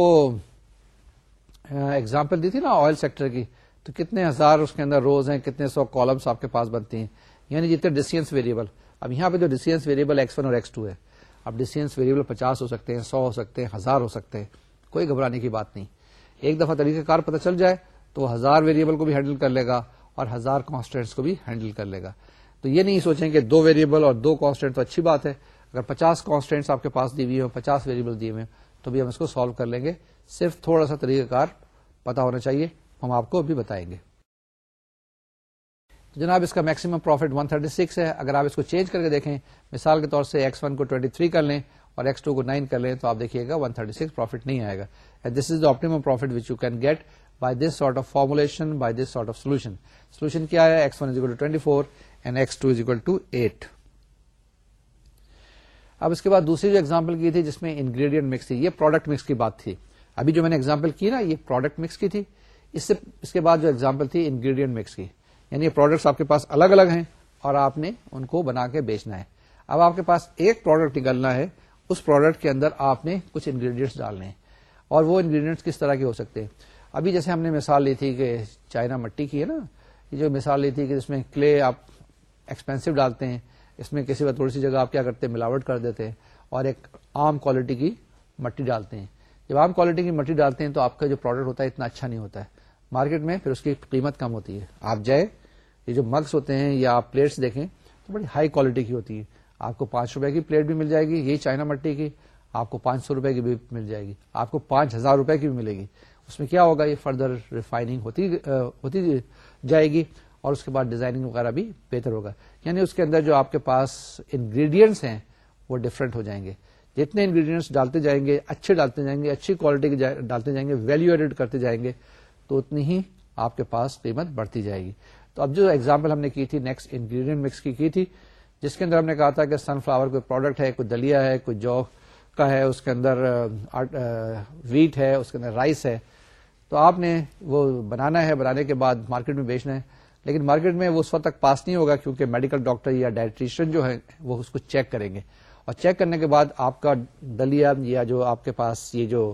اگزامپل دی تھی نا آئل سیکٹر کی تو کتنے ہزار اس کے اندر روز ہیں کتنے سو کالمس آپ کے پاس بنتے ہیں یعنی جتنے ڈسینس ڈسٹینس اب یہاں پہ جو ڈسینس ویریبل ایکس ون اور ایکس ٹو ہے اب ڈسینس ویریبل پچاس ہو سکتے ہیں سو ہو سکتے ہیں ہزار ہو سکتے ہیں کوئی گھبرانے کی بات نہیں ایک دفعہ طریقہ کار پتہ چل جائے تو ہزار ویریبل کو بھی ہینڈل کر لے گا اور ہزار کانسٹینٹس کو بھی ہینڈل کر لے گا تو یہ نہیں سوچیں کہ دو ویریبل اور دو کانسٹینٹ تو اچھی بات ہے اگر پچاس کانسٹینٹس آپ کے پاس دی ہوئی ہو پچاس ویریبل دیے ہوئے ہیں تو بھی ہم اس کو سالو کر لیں گے صرف تھوڑا سا طریقہ کار پتا ہونا چاہیے ہم آپ کو بتائیں گے جناب اس کا میکسیمم پروفٹ 136 ہے اگر آپ اس کو چینج کر کے دیکھیں مثال کے طور سے ایکس ون کو 23 کر لیں اور ایکس ٹو کو 9 کر لیں تو آپ دیکھیے گا 136 تھرٹی سکس پروفٹ نہیں آئے گا this is optimum profit which you can get by this sort of formulation by this sort of solution solution کیا ہے X one is equal to to twenty four and اب اس کے بعد دوسری جو ایگزامپل کی تھی جس میں انگریڈینٹ مکس تھی یہ پروڈکٹ مکس کی بات تھی ابھی جو میں نے اگزامپل کی نا یہ پروڈکٹ مکس کی تھی اس سے اس کے بعد جو ایگزامپل تھی انگریڈینٹ مکس کی یعنی یہ پروڈکٹس آپ کے پاس الگ الگ ہیں اور آپ نے ان کو بنا کے بیچنا ہے اب آپ کے پاس ایک پروڈکٹ نکلنا ہے اس پروڈکٹ کے اندر آپ نے کچھ انگریڈینٹس ڈالنے ہیں اور وہ انگریڈینٹس کس طرح کے ہو سکتے ہیں ابھی جیسے ہم نے مثال لی تھی کہ چائنا مٹی کی ہے نا یہ جو مثال لی تھی کہ جس میں کلے آپ ایکسپینسو ڈالتے ہیں اس میں کسی بھی تھوڑی سی جگہ آپ کیا کرتے ہیں ملاوٹ کر دیتے ہیں اور ایک عام کوالٹی کی مٹی ڈالتے ہیں جب آپ کوالٹی کی مٹی ڈالتے ہیں تو آپ کا جو پروڈکٹ ہوتا ہے اتنا اچھا نہیں ہوتا ہے مارکیٹ میں پھر اس کی قیمت کم ہوتی ہے آپ جائیں یہ جو مگس ہوتے ہیں یا آپ پلیٹس دیکھیں تو بڑی ہائی کوالٹی کی ہوتی ہے آپ کو پانچ روپے کی پلیٹ بھی مل جائے گی یہ چائنا مٹی کی آپ کو پانچ سو روپئے کی بھی مل جائے گی آپ کو پانچ ہزار روپے کی بھی ملے گی اس میں کیا ہوگا یہ فردر ریفائننگ ہوتی ہوتی جائے گی اور اس کے بعد ڈیزائننگ وغیرہ بھی بہتر ہوگا یعنی اس کے اندر جو آپ کے پاس انگریڈینٹس ہیں وہ ڈفرینٹ ہو جائیں گے جتنے انگریڈینٹس ڈالتے جائیں گے اچھے ڈالتے جائیں گے اچھی کوالٹی کے ڈالتے جائیں گے ویلو ایڈیڈ کرتے جائیں گے تو اتنی ہی آپ کے پاس قیمت بڑھتی جائے گی تو اب جو ایگزامپل ہم نے کی تھی نیکسٹ انگریڈینٹ مکس کی کی تھی جس کے اندر ہم نے کہا تھا کہ سن فلاور کوئی پروڈکٹ ہے کوئی دلیا ہے کوئی جو کا ہے اس کے اندر ویٹ ہے اس کے اندر رائس ہے تو آپ نے وہ بنانا ہے بنانے کے بعد مارکیٹ میں بیچنا ہے لیکن مارکیٹ میں وہ اس وقت تک پاس نہیں ہوگا کیونکہ میڈیکل ڈاکٹر یا ڈائٹریشین جو ہے وہ اس کو چیک کریں گے اور چیک کرنے کے بعد آپ کا دلیا یا جو آپ کے پاس یہ جو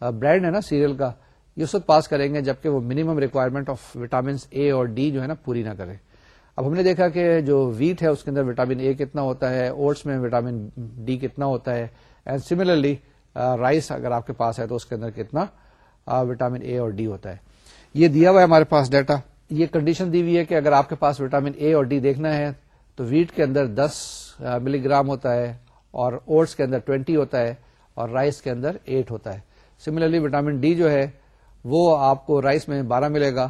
برانڈ ہے نا سیریل کا یہ سب پاس کریں گے جبکہ وہ minimum requirement of vitamins A اور ڈی جو ہے نا پوری نہ کرے اب ہم نے دیکھا کہ جو ویٹ ہے اس کے اندر وٹامن اے کتنا ہوتا ہے اوٹس میں وٹامن ڈی کتنا ہوتا ہے اینڈ سملرلی رائس اگر آپ کے پاس ہے تو اس کے اندر کتنا وٹامن اے اور ڈی ہوتا ہے یہ دیا ہوا ہے ہمارے پاس ڈیٹا یہ کنڈیشن دی ہوئی ہے کہ اگر آپ کے پاس وٹامن اے اور ڈی دیکھنا ہے تو ویٹ کے اندر دس ملی گرام ہوتا ہے اور اوٹس کے اندر 20 ہوتا ہے اور رائس کے اندر 8 ہوتا ہے سملرلی وٹامن ڈی جو ہے وہ آپ کو رائس میں 12 ملے گا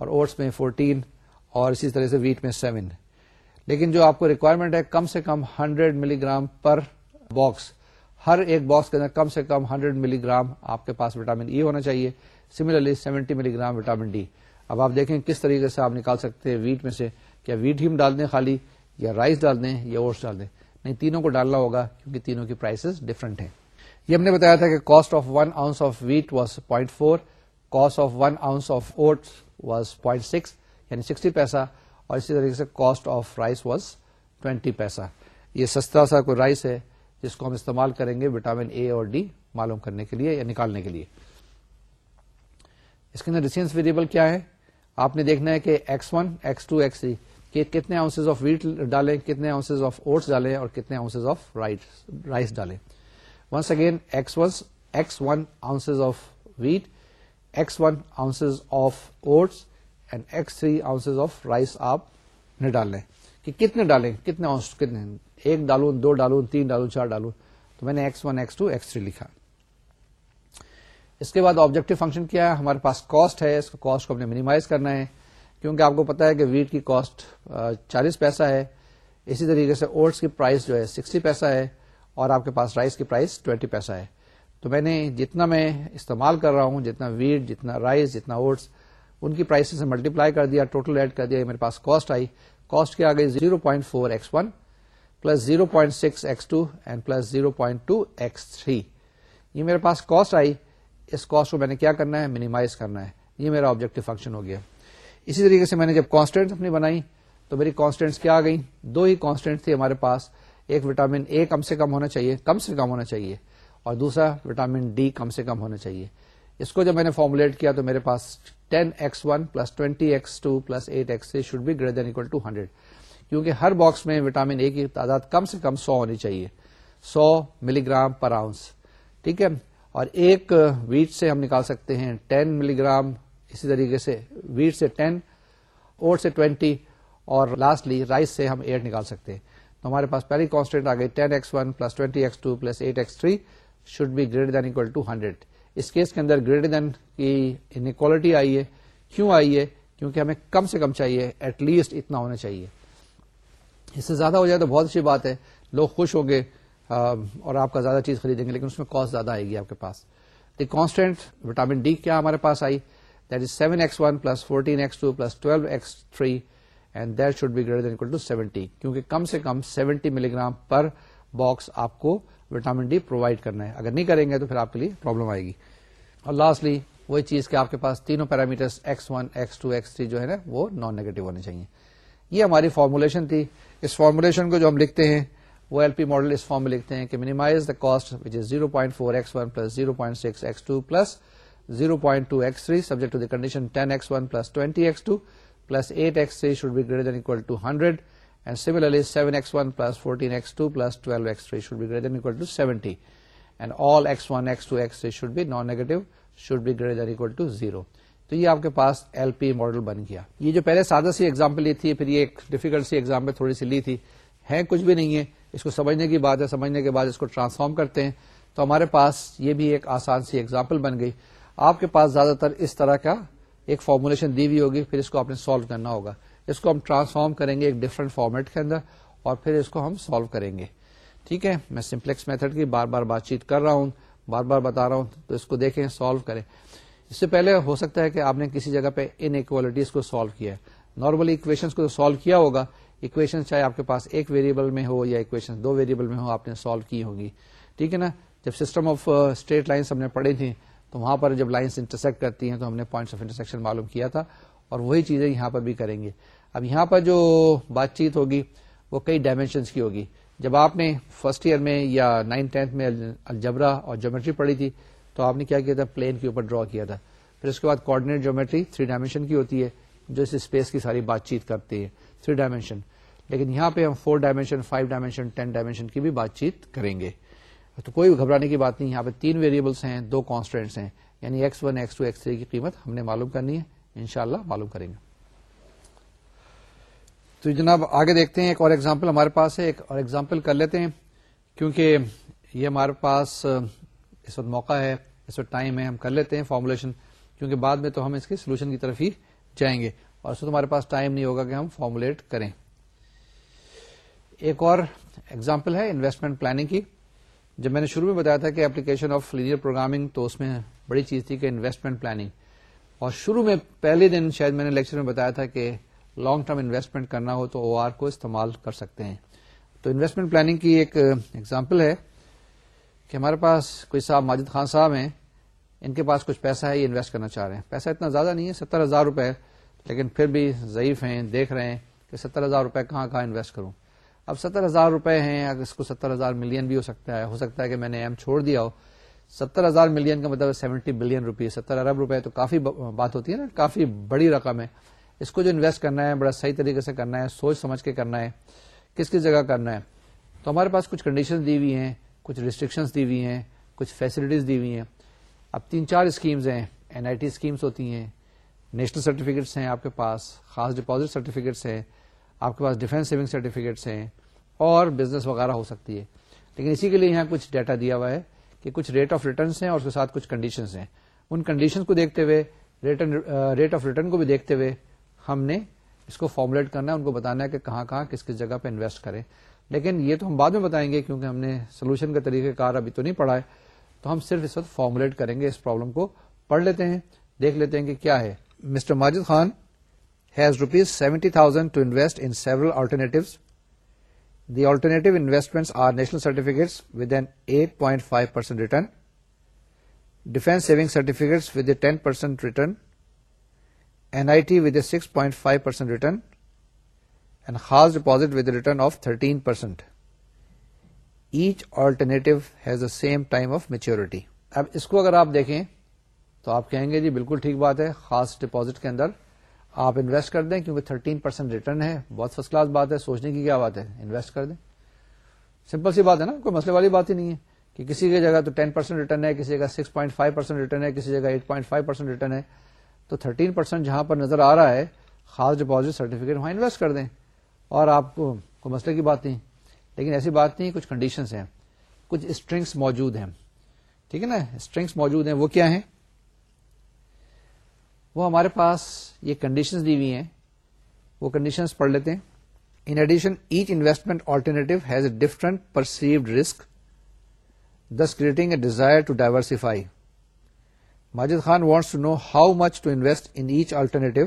اور اوٹس میں 14 اور اسی طرح سے ویٹ میں 7 لیکن جو آپ کو ریکوائرمنٹ ہے کم سے کم 100 ملی گرام پر باکس ہر ایک باکس کے اندر کم سے کم 100 ملی گرام آپ کے پاس وٹامن ای e ہونا چاہیے سملرلی 70 ملی گرام وٹامن ڈی اب آپ دیکھیں کس طریقے سے آپ نکال سکتے ہیں ویٹ میں سے کیا ویٹ ہی ڈال دیں خالی یا رائس ڈال دیں یا اوٹس ڈال دیں نہیں تینوں کو ڈالنا ہوگا کیونکہ تینوں کی پرائسز ڈفرنٹ ہیں یہ ہم نے بتایا تھا کہ cost of one ounce of wheat was point four cost cost of of of one ounce was was point six یعنی سکسٹی پیسہ اور اسی طریقے سے رائس ٹوینٹی پیسہ یہ سستا سا کوئی رائس ہے جس کو ہم استعمال کریں گے وٹامن اے اور ڈی معلوم کرنے کے لیے یا نکالنے کے لیے اس کے اندر ویریبل کیا ہے آپ نے دیکھنا ہے کہ X one X two X three کہ کتنے آؤنسز آف ویٹ ڈالیں کتنے آؤنسز آف اوٹس ڈالیں اور کتنے آؤنسز آف رائس ڈالیں once again X X X once one one ounces ounces of of wheat oats and X three ounces of rice آپ ڈال لیں کہ کتنے ڈالیں کتنے کتنے ایک ڈالوں دو ڈالوں تین ڈالوں چار ڈالوں تو میں نے X one X two X three لکھا اس کے بعد آبجیکٹو فنکشن کیا ہے ہمارے پاس کاسٹ ہے اس کو کاسٹ ہم نے منیمائز کرنا ہے کیونکہ آپ کو پتا ہے کہ ویٹ کی کاسٹ چالیس پیسہ ہے اسی طریقے سے اوٹس کی پرائز جو ہے سکسٹی پیسہ ہے اور آپ کے پاس رائس کی پرائز ٹوینٹی پیسہ ہے تو میں نے جتنا میں استعمال کر رہا ہوں جتنا ویٹ جتنا رائس جتنا اوٹس ان کی پرائسز سے ملٹیپلائی کر دیا ٹوٹل ایڈ کر دیا میرے پاس کاسٹ آئی کاسٹ کیا آ گئی zero point four X one plus zero point six X two and plus zero point two X three یہ میرے پاس کاسٹ آئی اس کاسٹ کو میں نے کیا کرنا ہے منیمائز کرنا ہے یہ میرا آبجیکٹو فنکشن ہو گیا اسی طریقے سے میں نے جب کانسٹینٹ اپنی بنائی تو میری کانسٹینٹس کیا گئی دو ہی کانسٹینٹ تھے ہمارے پاس ایک وٹامن اے کم سے کم ہونا چاہیے کم سے کم ہونا چاہیے اور دوسرا وٹامن ڈی کم سے کم ہونا چاہیے اس کو جب میں نے فارمولیٹ کیا تو میرے پاس X X one plus plus twenty two should two hundred کیونکہ ہر باکس میں وٹامن اے کی تعداد کم سے کم سو ہونی چاہیے سو ملی گرام پر آؤنس ٹھیک ہے اور ایک ویٹ سے ہم نکال سکتے ہیں ٹین ملی گرام اسی طریقے سے ویٹ سے ٹین اوٹ سے ٹوینٹی اور لاسٹلی رائس سے ہم ایٹ نکال سکتے تو ہمارے پاس پہلی کانسٹنٹ آ گئی ten X one plus twenty X two plus eight X three should be greater than equal to hundred us case کے اندر گریٹر دین کی انکوالٹی آئی ہے کیوں آئی ہے کیونکہ ہمیں کم سے کم چاہیے ایٹ لیسٹ اتنا ہونا چاہیے اس سے زیادہ ہو جائے تو بہت اچھی بات ہے لوگ خوش ہوں گے اور آپ کا زیادہ چیز خریدیں گے لیکن اس میں کاسٹ زیادہ آئے گی آپ کے پاس دی کانسٹینٹ وٹامن ڈی کیا ہمارے پاس آئی seven x one plus fourteen x two plus twelve x three and that should be greater than کیونکہ کم سے کم seventy milligram per box آپ کو وٹامن ڈی پرووائڈ کرنا ہے اگر نہیں کریں گے تو پھر آپ کے لیے پرابلم آئے گی اور لاسٹلی وہی چیز کہ آپ کے پاس تینوں parameters X one X two X three جو ہے نا وہ نان نیگیٹو ہونے چاہیے یہ ہماری فارمولیشن تھی اس فارمولیشن کو جو ہم لکھتے ہیں وہ ایل پی ماڈل اس فارم میں لکھتے ہیں کہ minimize the cost which is zero point four X one plus zero point six X two plus zero point subject be should negative non be should than equal to zero تو یہ آپ کے پاس ایل پی ماڈل بن گیا یہ جو پہلے سادہ سی ایگزامپل لی تھی پھر یہ ایک ڈیفیکلٹ سی ایگزامپل تھوڑی سی لی تھی ہے کچھ بھی نہیں ہے اس کو سمجھنے کی بات ہے سمجھنے کے بعد اس کو ٹرانسفارم کرتے ہیں تو ہمارے پاس یہ بھی ایک آسان سی ایگزامپل بن گئی آپ کے پاس زیادہ تر اس طرح کا ایک فارمولیشن دی ہوئی ہوگی پھر اس کو آپ نے سالو کرنا ہوگا اس کو ہم ٹرانسفارم کریں گے ایک ڈفرنٹ فارمیٹ کے اندر اور پھر اس کو ہم سالو کریں گے ٹھیک ہے میں سمپلیکس میتھڈ کی بار بار بات چیت کر رہا ہوں بار بار بتا رہا ہوں تو اس کو دیکھیں سالو کریں اس سے پہلے ہو سکتا ہے کہ آپ نے کسی جگہ پہ ان ایکوالٹیز کو سالو کیا ہے نارملی اکویشنس کو سالو کیا ہوگا اکویشن چاہے آپ کے پاس ایک ویریبل میں ہو یا اکویشن دو ویریبل میں ہو آپ نے سالو کی ہوگی ٹھیک ہے نا جب سسٹم آف اسٹریٹ لائنس ہم نے پڑھی تھیں تو وہاں پر جب لائنس انٹرسیکٹ کرتی ہیں تو ہم نے پوائنٹس آف انٹرسیکشن معلوم کیا تھا اور وہی چیزیں یہاں پر بھی کریں گے اب یہاں پر جو بات چیت ہوگی وہ کئی ڈائمینشنس کی ہوگی جب آپ نے فرسٹ ایئر میں یا نائن ٹینتھ میں الجبرا اور جیومیٹری پڑھی تھی تو آپ نے کیا کیا تھا پلین کے اوپر ڈرا کیا تھا پھر اس کے بعد کوآڈینیٹ جیومیٹری تھری ڈائمینشن کی ہوتی ہے جو اس اسپیس کی ساری بات چیت کرتی ہے تھری ڈائمینشن لیکن یہاں پہ ہم four dimension five dimension ten dimension کی بھی بات چیت کریں گے تو کوئی گھبرانے کی بات نہیں یہاں پہ تین ویریبلس ہیں دو کانسٹینٹس ہیں یعنی X one X two X three کی قیمت ہم نے معلوم کرنی ہے ان شاء اللہ معلوم کریں گے تو جناب آگے دیکھتے ہیں ایک اور ایگزامپل ہمارے پاس ہے ایک اور ایگزامپل کر لیتے ہیں کیونکہ یہ ہمارے پاس اس وقت موقع ہے اس وقت ٹائم ہے ہم کر لیتے ہیں فارمولیشن کیونکہ بعد میں تو ہم اس کے سولوشن کی طرف ہی جائیں گے اور اس وقت ہمارے پاس ٹائم نہیں ہوگا کہ ہم فارمولیٹ کریں ایک اور ایگزامپل ہے انویسٹمنٹ پلاننگ کی جب میں نے شروع میں بتایا تھا کہ اپلیکیشن آف لینئر پروگرامنگ تو اس میں بڑی چیز تھی کہ انویسٹمنٹ پلاننگ اور شروع میں پہلے دن شاید میں نے لیکچر میں بتایا تھا کہ لانگ ٹرم انویسٹمنٹ کرنا ہو تو او آر کو استعمال کر سکتے ہیں تو انویسٹمنٹ پلاننگ کی ایک اگزامپل ہے کہ ہمارے پاس کوئی صاحب ماجد خان صاحب ہیں ان کے پاس کچھ پیسہ ہے یہ انویسٹ کرنا چاہ رہے ہیں پیسہ اتنا زیادہ نہیں ہے ستر ہزار روپے لیکن پھر بھی ضعیف ہیں دیکھ رہے ہیں کہ ستر ہزار روپے کہاں کہاں انویسٹ کروں اب ستر ہزار روپے ہیں اگر اس کو ستر ہزار ملین بھی ہو سکتا ہے ہو سکتا ہے کہ میں نے ایم چھوڑ دیا ہو ستر ہزار ملین کا مطلب سیونٹی بلین روپیے ستر ارب روپے تو کافی بات ہوتی ہے نا کافی بڑی رقم ہے اس کو جو انویسٹ کرنا ہے بڑا صحیح طریقے سے کرنا ہے سوچ سمجھ کے کرنا ہے کس کس جگہ کرنا ہے تو ہمارے پاس کچھ کنڈیشن دی ہوئی ہیں کچھ ریسٹرکشنز دی ہوئی ہیں کچھ فیسلٹیز دی ہوئی ہیں اب تین چار اسکیمز ہیں این آئی ٹی اسکیمس ہوتی ہیں نیشنل سرٹیفکیٹس ہیں آپ کے پاس خاص ڈپازٹ سرٹیفکیٹس ہیں آپ کے پاس ڈیفینس سیونگ سرٹیفکیٹس ہیں اور بزنس وغیرہ ہو سکتی ہے لیکن اسی کے لیے یہاں کچھ ڈیٹا دیا ہوا ہے کہ کچھ ریٹ آف ریٹرنس ہیں اور اس کے ساتھ کچھ کنڈیشنز ہیں ان کنڈیشنز کو دیکھتے ہوئے ریٹ آف ریٹرن کو بھی دیکھتے ہوئے ہم نے اس کو فارمولیٹ کرنا ہے ان کو بتانا ہے کہ کہاں کہاں کس کس جگہ پہ انویسٹ کریں لیکن یہ تو ہم بعد میں بتائیں گے کیونکہ ہم نے سولوشن کا طریقہ کار ابھی تو نہیں پڑھا ہے تو ہم صرف اس وقت فارمولیٹ کریں گے اس پرابلم کو پڑھ لیتے ہیں دیکھ لیتے ہیں کہ کیا ہے mister Majid Khan has rupees seventy thousand to invest in سیوریشنل defence saving certificate percent return five percent return خاص deposit percent H alternate of maturity اب اس کو اگر آپ دیکھیں تو آپ کہیں گے جی بالکل ٹھیک بات ہے خاص ڈیپوزٹ کے اندر آپ انویسٹ کر دیں کیونکہ تھرٹین پرسینٹ ریٹرن ہے بہت فرسٹ کلاس بات ہے سوچنے کی کیا بات ہے انویسٹ کر دیں سمپل سی بات ہے نا کوئی مسئلے والی بات ہی نہیں ہے کہ کسی کی جگہ تو ٹین پرسینٹ ریٹرن ہے کسی جگہ six point five percent return ہے کسی جگہ eight point five percent return ہے تو تھرٹین پرسینٹ جہاں پر نظر آ رہا ہے خاص ڈپازٹ سرٹیفکیٹ وہاں انویسٹ کر دیں اور آپ کو کوئی مسئلے کی بات نہیں لیکن ایسی بات نہیں کچھ کنڈیشنس ہیں کچھ اسٹرنگس موجود ہیں ٹھیک ہے نا اسٹرنگس موجود ہیں وہ کیا ہیں وہ ہمارے پاس یہ کنڈیشن ہوئی ہیں وہ کنڈیشن پڑھ لیتے ہیں in addition each investment alternative has a different perceived risk this creating a desire to diversify Majid Khan wants to know how much to invest in each alternative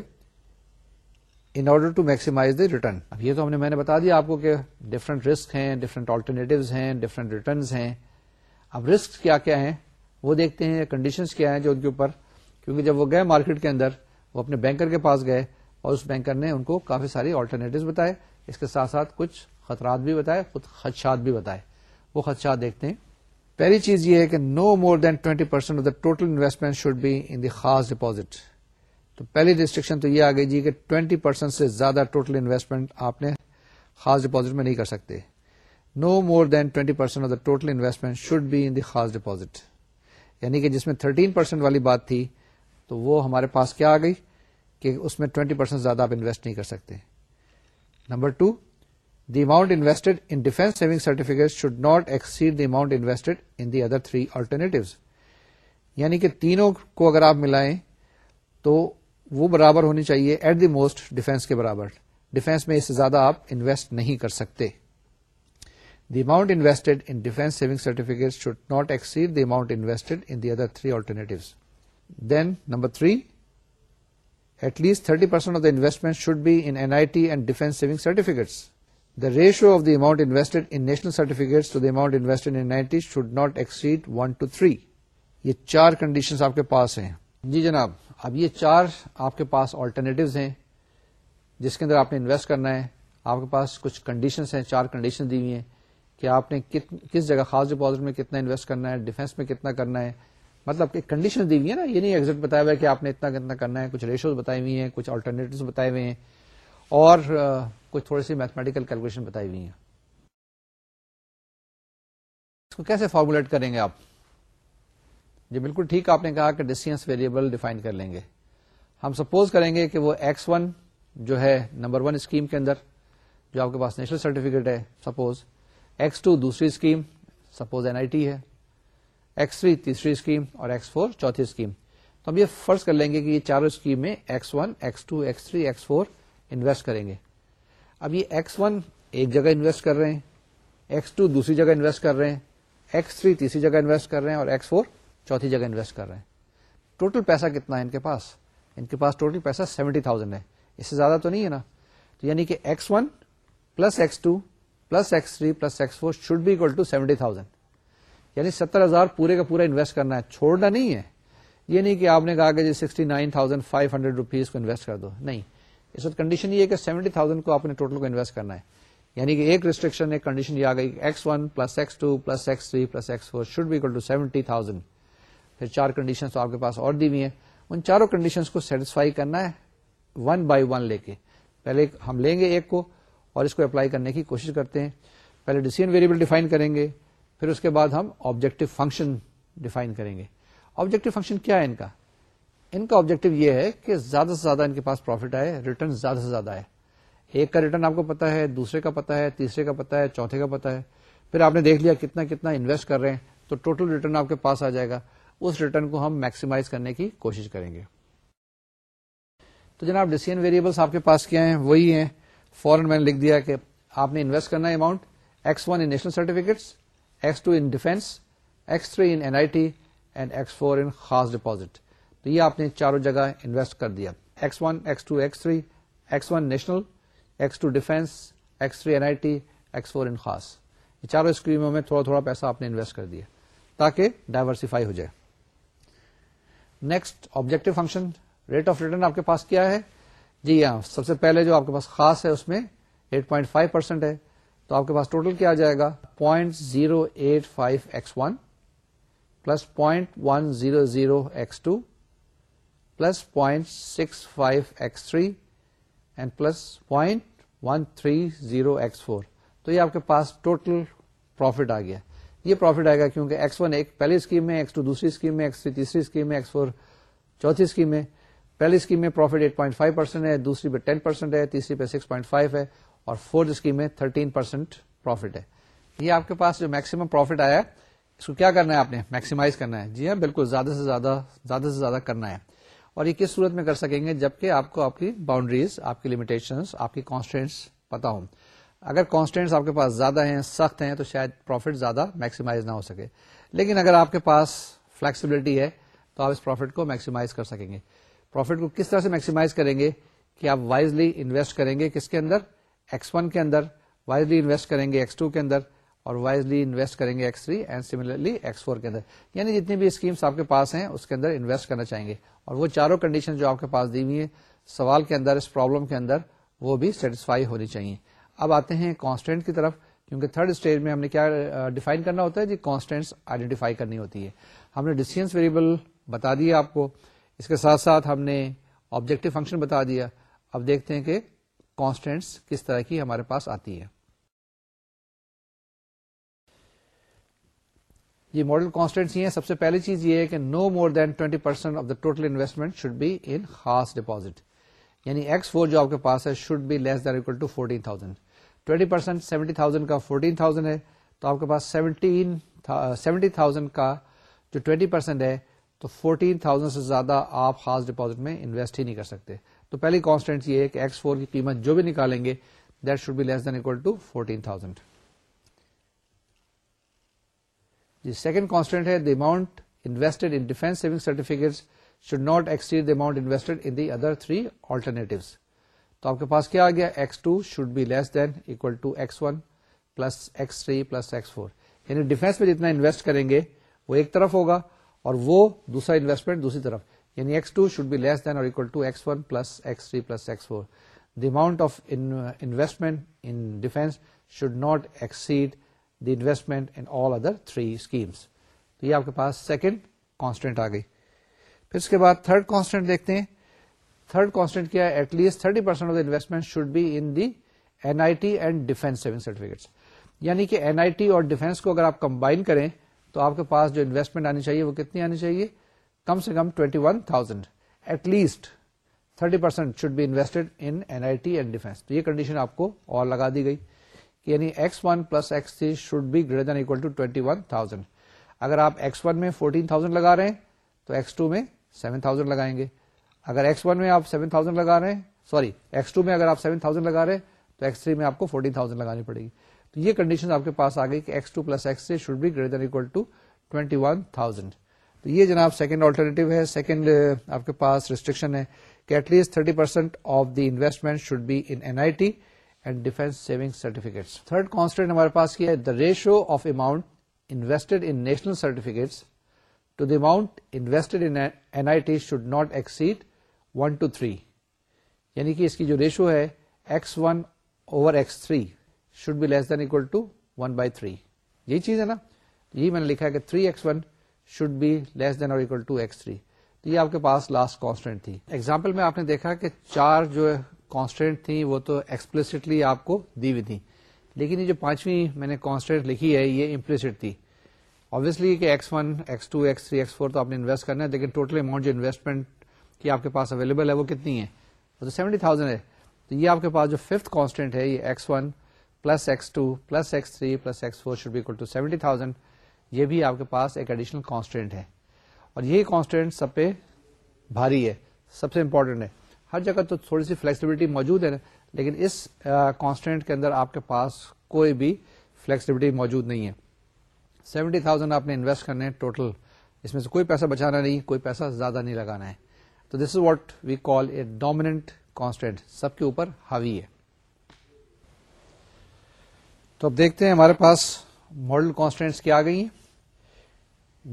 in order to maximize the return اب یہ تو ہم نے میں نے بتا دیا آپ کو کہ ڈفرنٹ رسک ہیں ڈفرنٹ آلٹرنیٹوز ہیں ڈفرنٹ ریٹرنس ہیں اب رسک کیا کیا ہیں وہ دیکھتے ہیں کنڈیشنز کیا ہیں جو ان کے اوپر کیونکہ جب وہ گئے مارکیٹ کے اندر وہ اپنے بینکر کے پاس گئے اور اس بینکر نے ان کو کافی سارے آلٹرنیٹ بتائے اس کے ساتھ ساتھ کچھ خطرات بھی بتائے خود خدشات بھی بتائے وہ خدشات دیکھتے ہیں پہلی چیز یہ ہے کہ no more than twenty percent of the total investment should be in the Khas deposit تو پہلی ریسٹرکشن تو یہ آ گئی جی کہ ٹوینٹی پرسینٹ سے زیادہ ٹوٹل انویسٹمنٹ آپ نے خاص ڈپازٹ میں نہیں کر سکتے no more than twenty percent of the total investment should be in the خاص ڈپازٹ یعنی کہ جس میں تھرٹین پرسینٹ والی بات تھی تو وہ ہمارے پاس کیا آ گئی کہ اس میں ٹوینٹی پرسینٹ زیادہ آپ انویسٹ نہیں کر سکتے number two the amount invested in defence saving certificate should not exceed the amount invested in the other three alternatives یعنی کہ تینوں کو اگر آپ ملائیں تو وہ برابر ہونی چاہیے ایٹ دی موسٹ ڈیفینس کے برابر ڈیفینس میں اس سے زیادہ آپ انویسٹ نہیں کر سکتے the amount invested in defence saving certificate should not exceed the amount invested in the other three alternatives then number three at least thirty percent of the investment should be N I T and defence saving certificates the ratio of the amount invested in national certificate invest should not exceed one to three یہ چار کنڈیشن آپ کے پاس ہیں جی جناب اب یہ چار آپ کے پاس آلٹرنیٹ ہیں جس کے اندر آپ نے انویسٹ کرنا ہے آپ کے پاس کچھ کنڈیشن ہیں چار کنڈیشن دی ہوئی ہیں کہ آپ نے کس جگہ خاص ڈپازٹ میں کتنا انویسٹ کرنا ہے ڈیفینس میں کتنا کرنا ہے مطلب کنڈیشن دی ہوئی ہے نا یہ نہیں ایگزیکٹ بتایا ہوا ہے کہ آپ نے اتنا کتنا کرنا ہے کچھ ریشوز بتائی ہوئی ہیں کچھ آلٹرنیٹیو بتائے ہوئے ہیں اور کچھ تھوڑی سی میتھمیٹیکل کیلکولیشن بتائی ہوئی ہیں اس کو کیسے فارمولیٹ کریں گے آپ جی بالکل ٹھیک آپ نے کہا کہ ڈسٹینس ویریبل ڈیفائن کر لیں گے ہم سپوز کریں گے کہ وہ ایکس ون جو ہے نمبر ون اسکیم کے اندر جو آپ کے پاس نیشنل سرٹیفکیٹ ہے سپوز ایکس ٹو دوسری scheme suppose N I T ہے ایکس تھری تیسری اسکیم اور ایکس فور چوتھی اسکیم تو ہم یہ فرض کر لیں گے کہ یہ چاروں میں x one x two x three x four invest کریں گے اب یہ ایکس ون ایک جگہ انویسٹ کر رہے ہیں ایکس ٹو دوسری جگہ انویسٹ کر رہے ہیں ایکس تھری تیسری جگہ انویسٹ کر رہے ہیں اور ایکس فور چوتھی جگہ انویسٹ کر رہے ہیں ٹوٹل پیسہ کتنا ہے ان کے پاس ان کے پاس ٹوٹل پیسہ سیونٹی تھاؤزینڈ ہے اس سے زیادہ تو نہیں ہے نا تو یعنی کہ x one plus x two plus x three plus x four should بھی اکول ٹو سیونٹی تھاؤزینڈ یعنی ستر ہزار پورے کا پورا انویسٹ کرنا ہے چھوڑنا نہیں ہے یہ نہیں کہ آپ نے کہا کہ sixty nine thousand five hundred rupees کو انویسٹ کر دو نہیں اس وقت کنڈیشن یہ ہے کہ سیونٹی تھاؤزینڈ کو آپ نے ٹوٹل کو انویسٹ کرنا ہے یعنی کہ ایک ریسٹرکشن ایک کنڈیشن یہ آ گئی x one plus x two plus x three plus x four should be equal to seventy thousand پھر چار کنڈیشن تو آپ کے پاس اور دی ہوئی ہیں ان چاروں کنڈیشن کو سیٹسفائی کرنا ہے ون بائی ون لے کے پہلے ہم لیں گے ایک کو اور اس کو اپلائی کرنے کی کوشش کرتے ہیں پہلے ڈیسیزن ویریبل ڈیفائن کریں گے پھر اس کے بعد ہم آبجیکٹو فنکشن ڈیفائن کریں گے آبجیکٹو فنکشن کیا ہے ان کا ان کا آبجیکٹو یہ ہے کہ زیادہ سے زیادہ ان کے پاس پروفٹ آئے ریٹرن زیادہ سے زیادہ آئے ایک کا ریٹرن آپ کو پتا ہے دوسرے کا پتا ہے تیسرے کا پتا ہے چوتھے کا پتا ہے پھر آپ نے دیکھ لیا کتنا کتنا انویسٹ کر رہے ہیں تو ٹوٹل ریٹرن آپ کے پاس آ جائے گا اس ریٹرن کو ہم میکسیمائز کرنے کی کوشش کریں گے تو جناب ڈسین ویریبلس آپ کے پاس کیا ہیں وہی ہیں فورن میں نے لکھ دیا کہ آپ نے انویسٹ کرنا ہے amount x one national certificates x two in defence x three in N I T and x four in خاص ڈپوزٹ تو یہ آپ نے چاروں جگہ انویسٹ کر دیا x one x two x three x one national x two defence x three N I T x four in خاص یہ چاروں اسکیموں میں تھوڑا تھوڑا پیسہ آپ نے انویسٹ کر دیا تاکہ ڈائیورسیفائی ہو جائے next objective function rate of return آپ کے پاس کیا ہے جی ہاں سب سے پہلے جو آپ کے پاس خاص ہے اس میں 8.5 پوائنٹ ہے تو آپ کے پاس ٹوٹل کیا جائے گا point zero eight five x one plus point one zero zero x two plus point six five x three and plus point one three zero x four تو یہ آپ کے پاس ٹوٹل پروفٹ آ گیا یہ پروفٹ آئے گا کیونکہ ایکس ون ایک پہلی اسکیم میں ایکس ٹو دوسری اسکیم میں ایکس تھری تیسری اسکیم میں ایکس فور چوتھی اسکیم میں پہلی اسکیم میں profit eight point five percent ہے دوسری پہ ٹین پرسینٹ ہے تیسری پہ سکس پوائنٹ فائیو ہے اور فورتھ اسکیم میں تھرٹین پرسینٹ پروفیٹ ہے یہ آپ کے پاس جو میکسیمم پروفٹ آیا ہے اس کو کیا کرنا ہے آپ نے میکسیمائز کرنا ہے جی ہاں بالکل زیادہ سے زیادہ زیادہ سے زیادہ کرنا ہے اور یہ کس صورت میں کر سکیں گے جبکہ آپ کو آپ کی باؤنڈریز آپ کی لمیٹیشنس آپ کی کانسٹینٹس پتا ہوں اگر کانسٹینٹس آپ کے پاس زیادہ ہیں سخت ہیں تو شاید پروفٹ زیادہ میکسیمائز نہ ہو سکے لیکن اگر آپ کے پاس فلیکسیبلٹی ہے تو آپ اس پروفٹ کو میکسیمائز کر سکیں گے پروفٹ کو کس طرح سے میکسیمائز کریں گے کہ آپ وائزلی انویسٹ کریں گے کس کے اندر ایکس ون کے اندر وائزلی انویسٹ کریں گے ایکس ٹو کے اندر اور وائزلی انویسٹ کریں گے x three and x four کے اندر یعنی جتنی بھی اسکیمس آپ کے پاس ہیں اس کے اندر انویسٹ کرنا چاہیں گے اور وہ چاروں کنڈیشن جو آپ کے پاس دی ہوئی ہیں سوال کے اندر اس پرابلم کے اندر وہ بھی سیٹسفائی ہونی چاہیے اب آتے ہیں کانسٹینٹ کی طرف کیونکہ تھرڈ اسٹیج میں ہم نے کیا ڈیفائن کرنا ہوتا ہے جی کانسٹینٹس آئیڈینٹیفائی کرنی ہوتی ہے ہم نے ڈسٹینس ویریبل بتا دیا آپ کو اس کے ساتھ ساتھ ہم نے آبجیکٹو فنکشن بتا دیا اب دیکھتے ہیں کہ کانسٹینٹس کس طرح کی ہمارے پاس آتی ہے یہ ماڈل چیز یہ ہے کہ no more than twenty percent of the total investment should be in خاص یعنی ایکس فور جو آپ کے پاس ہے should be less than equal to fourteen twenty percent seventy thousand کا فورٹین تھاؤزینڈ ہے تو آپ کے پاس سیونٹی تھاؤزینڈ کا جو ٹوینٹی پرسینٹ ہے تو فورٹین تھاؤزینڈ سے زیادہ آپ خاص ڈپازٹ میں انویسٹ ہی نہیں کر سکتے تو پہلی کانسٹینٹ یہ ہے کہ ایکس فور کی قیمت جو بھی نکالیں گے that should be less than equal to fourteen thousand G second constant ہے amount invested in defence saving certificate should not the amount invested in the other three alternative تو آپ کے پاس کیا آ گیا x two should be less than equal to x one plus x three plus x four یعنی ڈیفینس میں جتنا انویسٹ کریں گے وہ ایک طرف ہوگا اور وہ دوسرا انویسٹمنٹ دوسری طرف یعنی x two should be less than اور equal to x x x one plus plus three four the amount of investment in defence should not exceed the investment in all other three schemes تو یہ آپ کے پاس سیکنڈ کانسٹنٹ آ گئی اس کے بعد تھرڈ کانسٹنٹ دیکھتے ہیں تھرڈ کانسٹنٹ کیا ہے at least thirty percent of the investment should be in the N I T and defence saving certificate یعنی کہ این آئی ٹی اور ڈیفینس کو اگر آپ کمبائن کریں تو آپ کے پاس جو انویسٹمنٹ آنی چاہیے وہ کتنی آنی چاہیے کم سے کم twenty one thousand at least thirty percent should be invested in N I T and defence تو یہ کنڈیشن آپ کو اور لگا دی گئی کہ یعنی x x one plus three should be greater than equal to twenty one thousand اگر آپ ایکس ون میں فورٹین تھاؤزینڈ لگا رہے ہیں تو ایکس ٹو میں سیون تھاؤزینڈ لگائیں گے اگر ایکس ون میں آپ سیون تھاؤزینڈ لگا رہے ہیں سوری ایکس ٹو میں اگر آپ سیون تھاؤزینڈ لگا رہے ہیں تو ایکس تھری میں آپ کو فورٹین تھاؤزینڈ لگانی پڑے گی تو یہ کنڈیشن آپ کے پاس آ گئی کہ x two plus x three should be greater than equal to twenty one thousand تو یہ جناب سیکنڈ آلٹرنیٹو ہے سیکنڈ uh, آپ کے پاس ریسٹرکشن ہے کہ at least thirty percent of the investment should be N I T and defence saving certificate third constant ہمارے پاس کیا ہے the ratio of amount invested in national certificates to the amount invested in should not exceed one to three یعنی کہ اس کی جو ریشو ہے x one over x three should be less than equal to one by three یہی چیز ہے نا یہی میں نے لکھا ہے کہ three x one should be less than or equal to x3 تو یہ آپ کے پاس لاسٹ کانسٹینٹ تھی ایگزامپل میں آپ نے دیکھا کہ چار جو کانسٹینٹ تھیں وہ تو ایکسپلسٹلی آپ کو دی ہوئی تھیں لیکن یہ جو پانچویں میں نے کانسٹینٹ لکھی ہے یہ امپلسٹ تھی آبویسلی کہ x one x two x three x four تو آپ نے انویسٹ کرنا ہے لیکن ٹوٹل اماؤنٹ جو انویسٹمنٹ کی آپ کے پاس اویلیبل ہے وہ کتنی ہے وہ تو سیونٹی تھاؤزینڈ ہے تو یہ آپ کے پاس جو ففتھ کانسٹینٹ ہے یہ x one plus x two plus x three plus x four should بھی اکول ٹو سیونٹی تھاؤزینڈ یہ بھی آپ کے پاس ایک ایڈیشنل کانسٹینٹ ہے اور یہ کانسٹینٹ سب پہ بھاری ہے سب سے امپورٹنٹ ہے ہر جگہ تو تھوڑی سی فلیکسیبلٹی موجود ہے لیکن اس کانسٹینٹ کے اندر آپ کے پاس کوئی بھی فلیکسیبلٹی موجود نہیں ہے سیونٹی تھاؤزینڈ آپ نے انویسٹ کرنے ٹوٹل اس میں سے کوئی پیسہ بچانا نہیں کوئی پیسہ زیادہ نہیں لگانا ہے تو this is what we call a dominant constant سب کے اوپر ہاوی ہے تو اب دیکھتے ہیں ہمارے پاس ماڈل کانسٹینٹس کیا آ گئی ہیں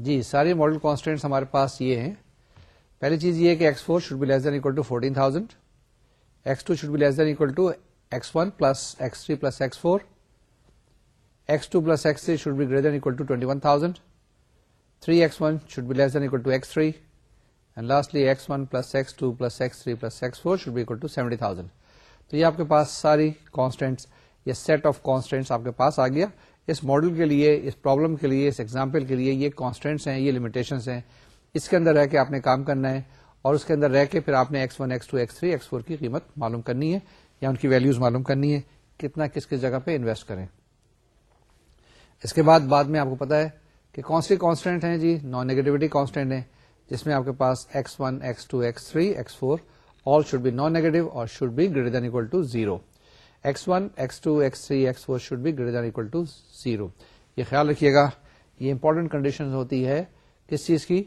جی سارے ماڈل کانسٹینٹس ہمارے پاس یہ ہیں پہلی چیز یہ کہ x four should be less than equal to fourteen thousand x two should be less than equal to x one plus x three plus x four x two plus x three should be greater than equal to twenty one thousand three x one should be less than equal to x three and lastly x one plus x two plus x three plus x four should be equal to seventy thousand تو یہ آپ کے پاس ساری کانسٹینٹس یہ سیٹ آف کانسٹینٹس آپ کے پاس آ گیا اس ماڈل کے لیے اس پرابلم کے لیے اس ایگزامپل کے لیے یہ کانسٹینٹس ہیں یہ لمیٹیشنس ہیں اس کے اندر رہ کے آپ نے کام کرنا ہے اور اس کے اندر رہ کے پھر آپ نے x one x two x three x four کی قیمت معلوم کرنی ہے یا ان کی ویلوز معلوم کرنی ہے کتنا کس کس جگہ پہ انویسٹ کریں اس کے بعد بعد میں آپ کو پتا ہے کہ کون سی کانسٹینٹ ہیں جی نان نیگیٹوٹی کانسٹینٹ ہیں جس میں آپ کے پاس x one x two x three x four all should be non negative اور should be greater than equal to zero x one x two x three x four should to 0 یہ خیال رکھیے گا یہ امپورٹنٹ کنڈیشن ہوتی ہے کس چیز کی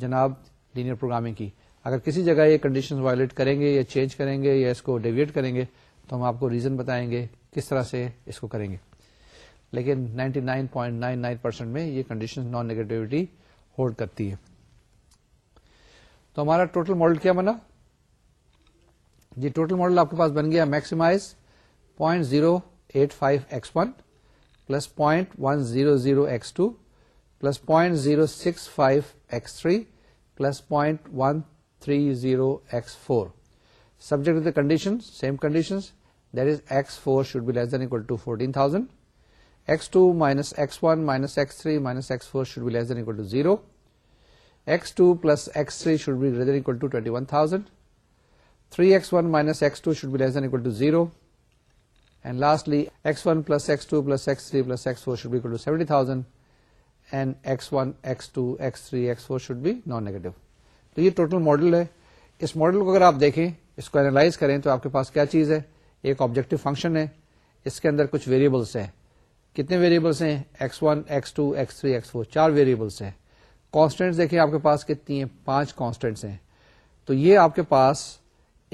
جناب لینئر پروگرامنگ کی اگر کسی جگہ یہ کنڈیشن وائلٹ کریں گے یا چینج کریں گے یا اس کو ڈیویٹ کریں گے تو ہم آپ کو ریزن بتائیں گے کس طرح سے اس کو کریں گے لیکن 99.99% میں یہ کنڈیشن نان نیگیٹوٹی ہولڈ کرتی ہے تو ہمارا ٹوٹل ماڈل کیا بنا جی ٹوٹل ماڈل آپ کے پاس بن گیا maximize 0.085x1 plus 0.100x2 plus 0.065x3 plus 0.130x4, subject to the conditions, same conditions, that is x4 should be less than or equal to 14,000, x2 minus x1 minus x3 minus x4 should be less than or equal to 0, x2 plus x3 should be greater than or equal to 21,000, 3x1 minus x2 should be less than or equal to 0, تو یہ ماڈل ہے اس ماڈل کو اگر آپ دیکھیں اس کو اینالائز کریں تو آپ کے پاس کیا چیز ہے ایک آبجیکٹو فنکشن ہے اس کے اندر کچھ ویریبلس ہیں کتنے ویریبلس ہیں چار ویریبلس ہیں کانسٹینٹس دیکھیں آپ کے پاس کتنی پانچ کانسٹینٹس ہیں تو یہ آپ کے پاس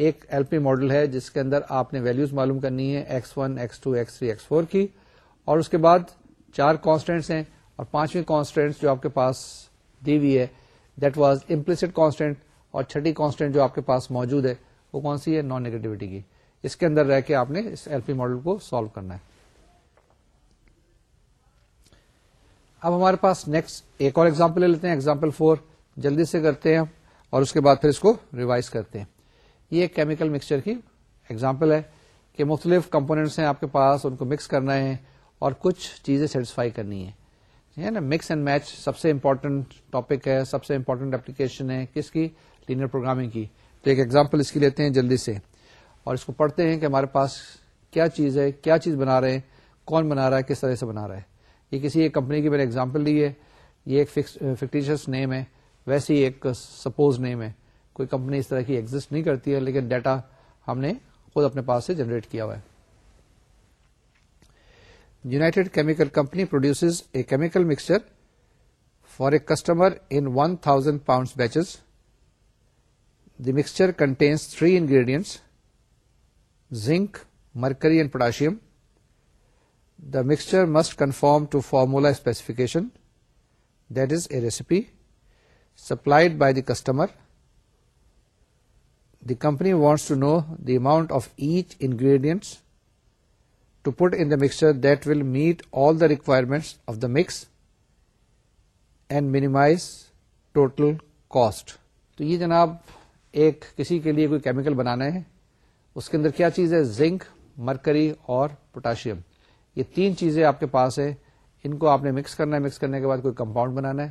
ایک ایل پی ماڈل ہے جس کے اندر آپ نے ویلوز معلوم کرنی ہے x one x two x three x four کی اور اس کے بعد چار کانسٹینٹس ہیں اور پانچویں کانسٹینٹس جو آپ کے پاس دی ہوئی ہے دیٹ واز کانسٹینٹ اور چھٹی کانسٹینٹ جو آپ کے پاس موجود ہے وہ کون سی ہے نان نیگیٹوٹی کی اس کے اندر رہ کے آپ نے اس ایل پی ماڈل کو سالو کرنا ہے اب ہمارے پاس نیکسٹ ایک اور ایگزامپل لے لیتے ہیں ایگزامپل فور جلدی سے کرتے ہیں اور اس کے بعد پھر اس کو ریوائز کرتے ہیں یہ کیمیکل مکسچر کی ایگزامپل ہے کہ مختلف کمپوننٹس ہیں آپ کے پاس ان کو مکس کرنا ہے اور کچھ چیزیں سیٹسفائی کرنی ہے نا مکس اینڈ میچ سب سے امپورٹنٹ ٹاپک ہے سب سے امپورٹنٹ اپلیکیشن ہے کس کی لینئر پروگرامنگ کی تو ایک ایگزامپل اس کی لیتے ہیں جلدی سے اور اس کو پڑھتے ہیں کہ ہمارے پاس کیا چیز ہے کیا چیز بنا رہے ہیں کون بنا رہا ہے کس طرح سے بنا رہا ہے یہ کسی ایک کمپنی کی میں نے ایگزامپل لی ہے یہ ایک فکٹیشیس نیم ہے ویسی ایک سپوز نیم ہے کوئی کمپنی اس طرح کی ایگزٹ نہیں کرتی ہے لیکن ڈیٹا ہم نے خود اپنے پاس سے جنریٹ کیا ہوا ہے United Chemical Company produces a chemical mixture for a customer in one thousand pound batches the mixture contains three ingredients zinc mercury and potassium the mixture must conform to formula specification that is a recipe supplied by the customer the company wants to know the amount of each to to put in mixture that will meet all the requirements of the mix and minimize total cost تو یہ جناب ایک کسی کے لیے کوئی کیمیکل بنانا ہے اس کے اندر کیا چیز ہے زنک مرکری اور پوٹاشیم یہ تین چیزیں آپ کے پاس ہے ان کو آپ نے مکس کرنا ہے مکس کرنے کے بعد کوئی کمپاؤنڈ بنانا ہے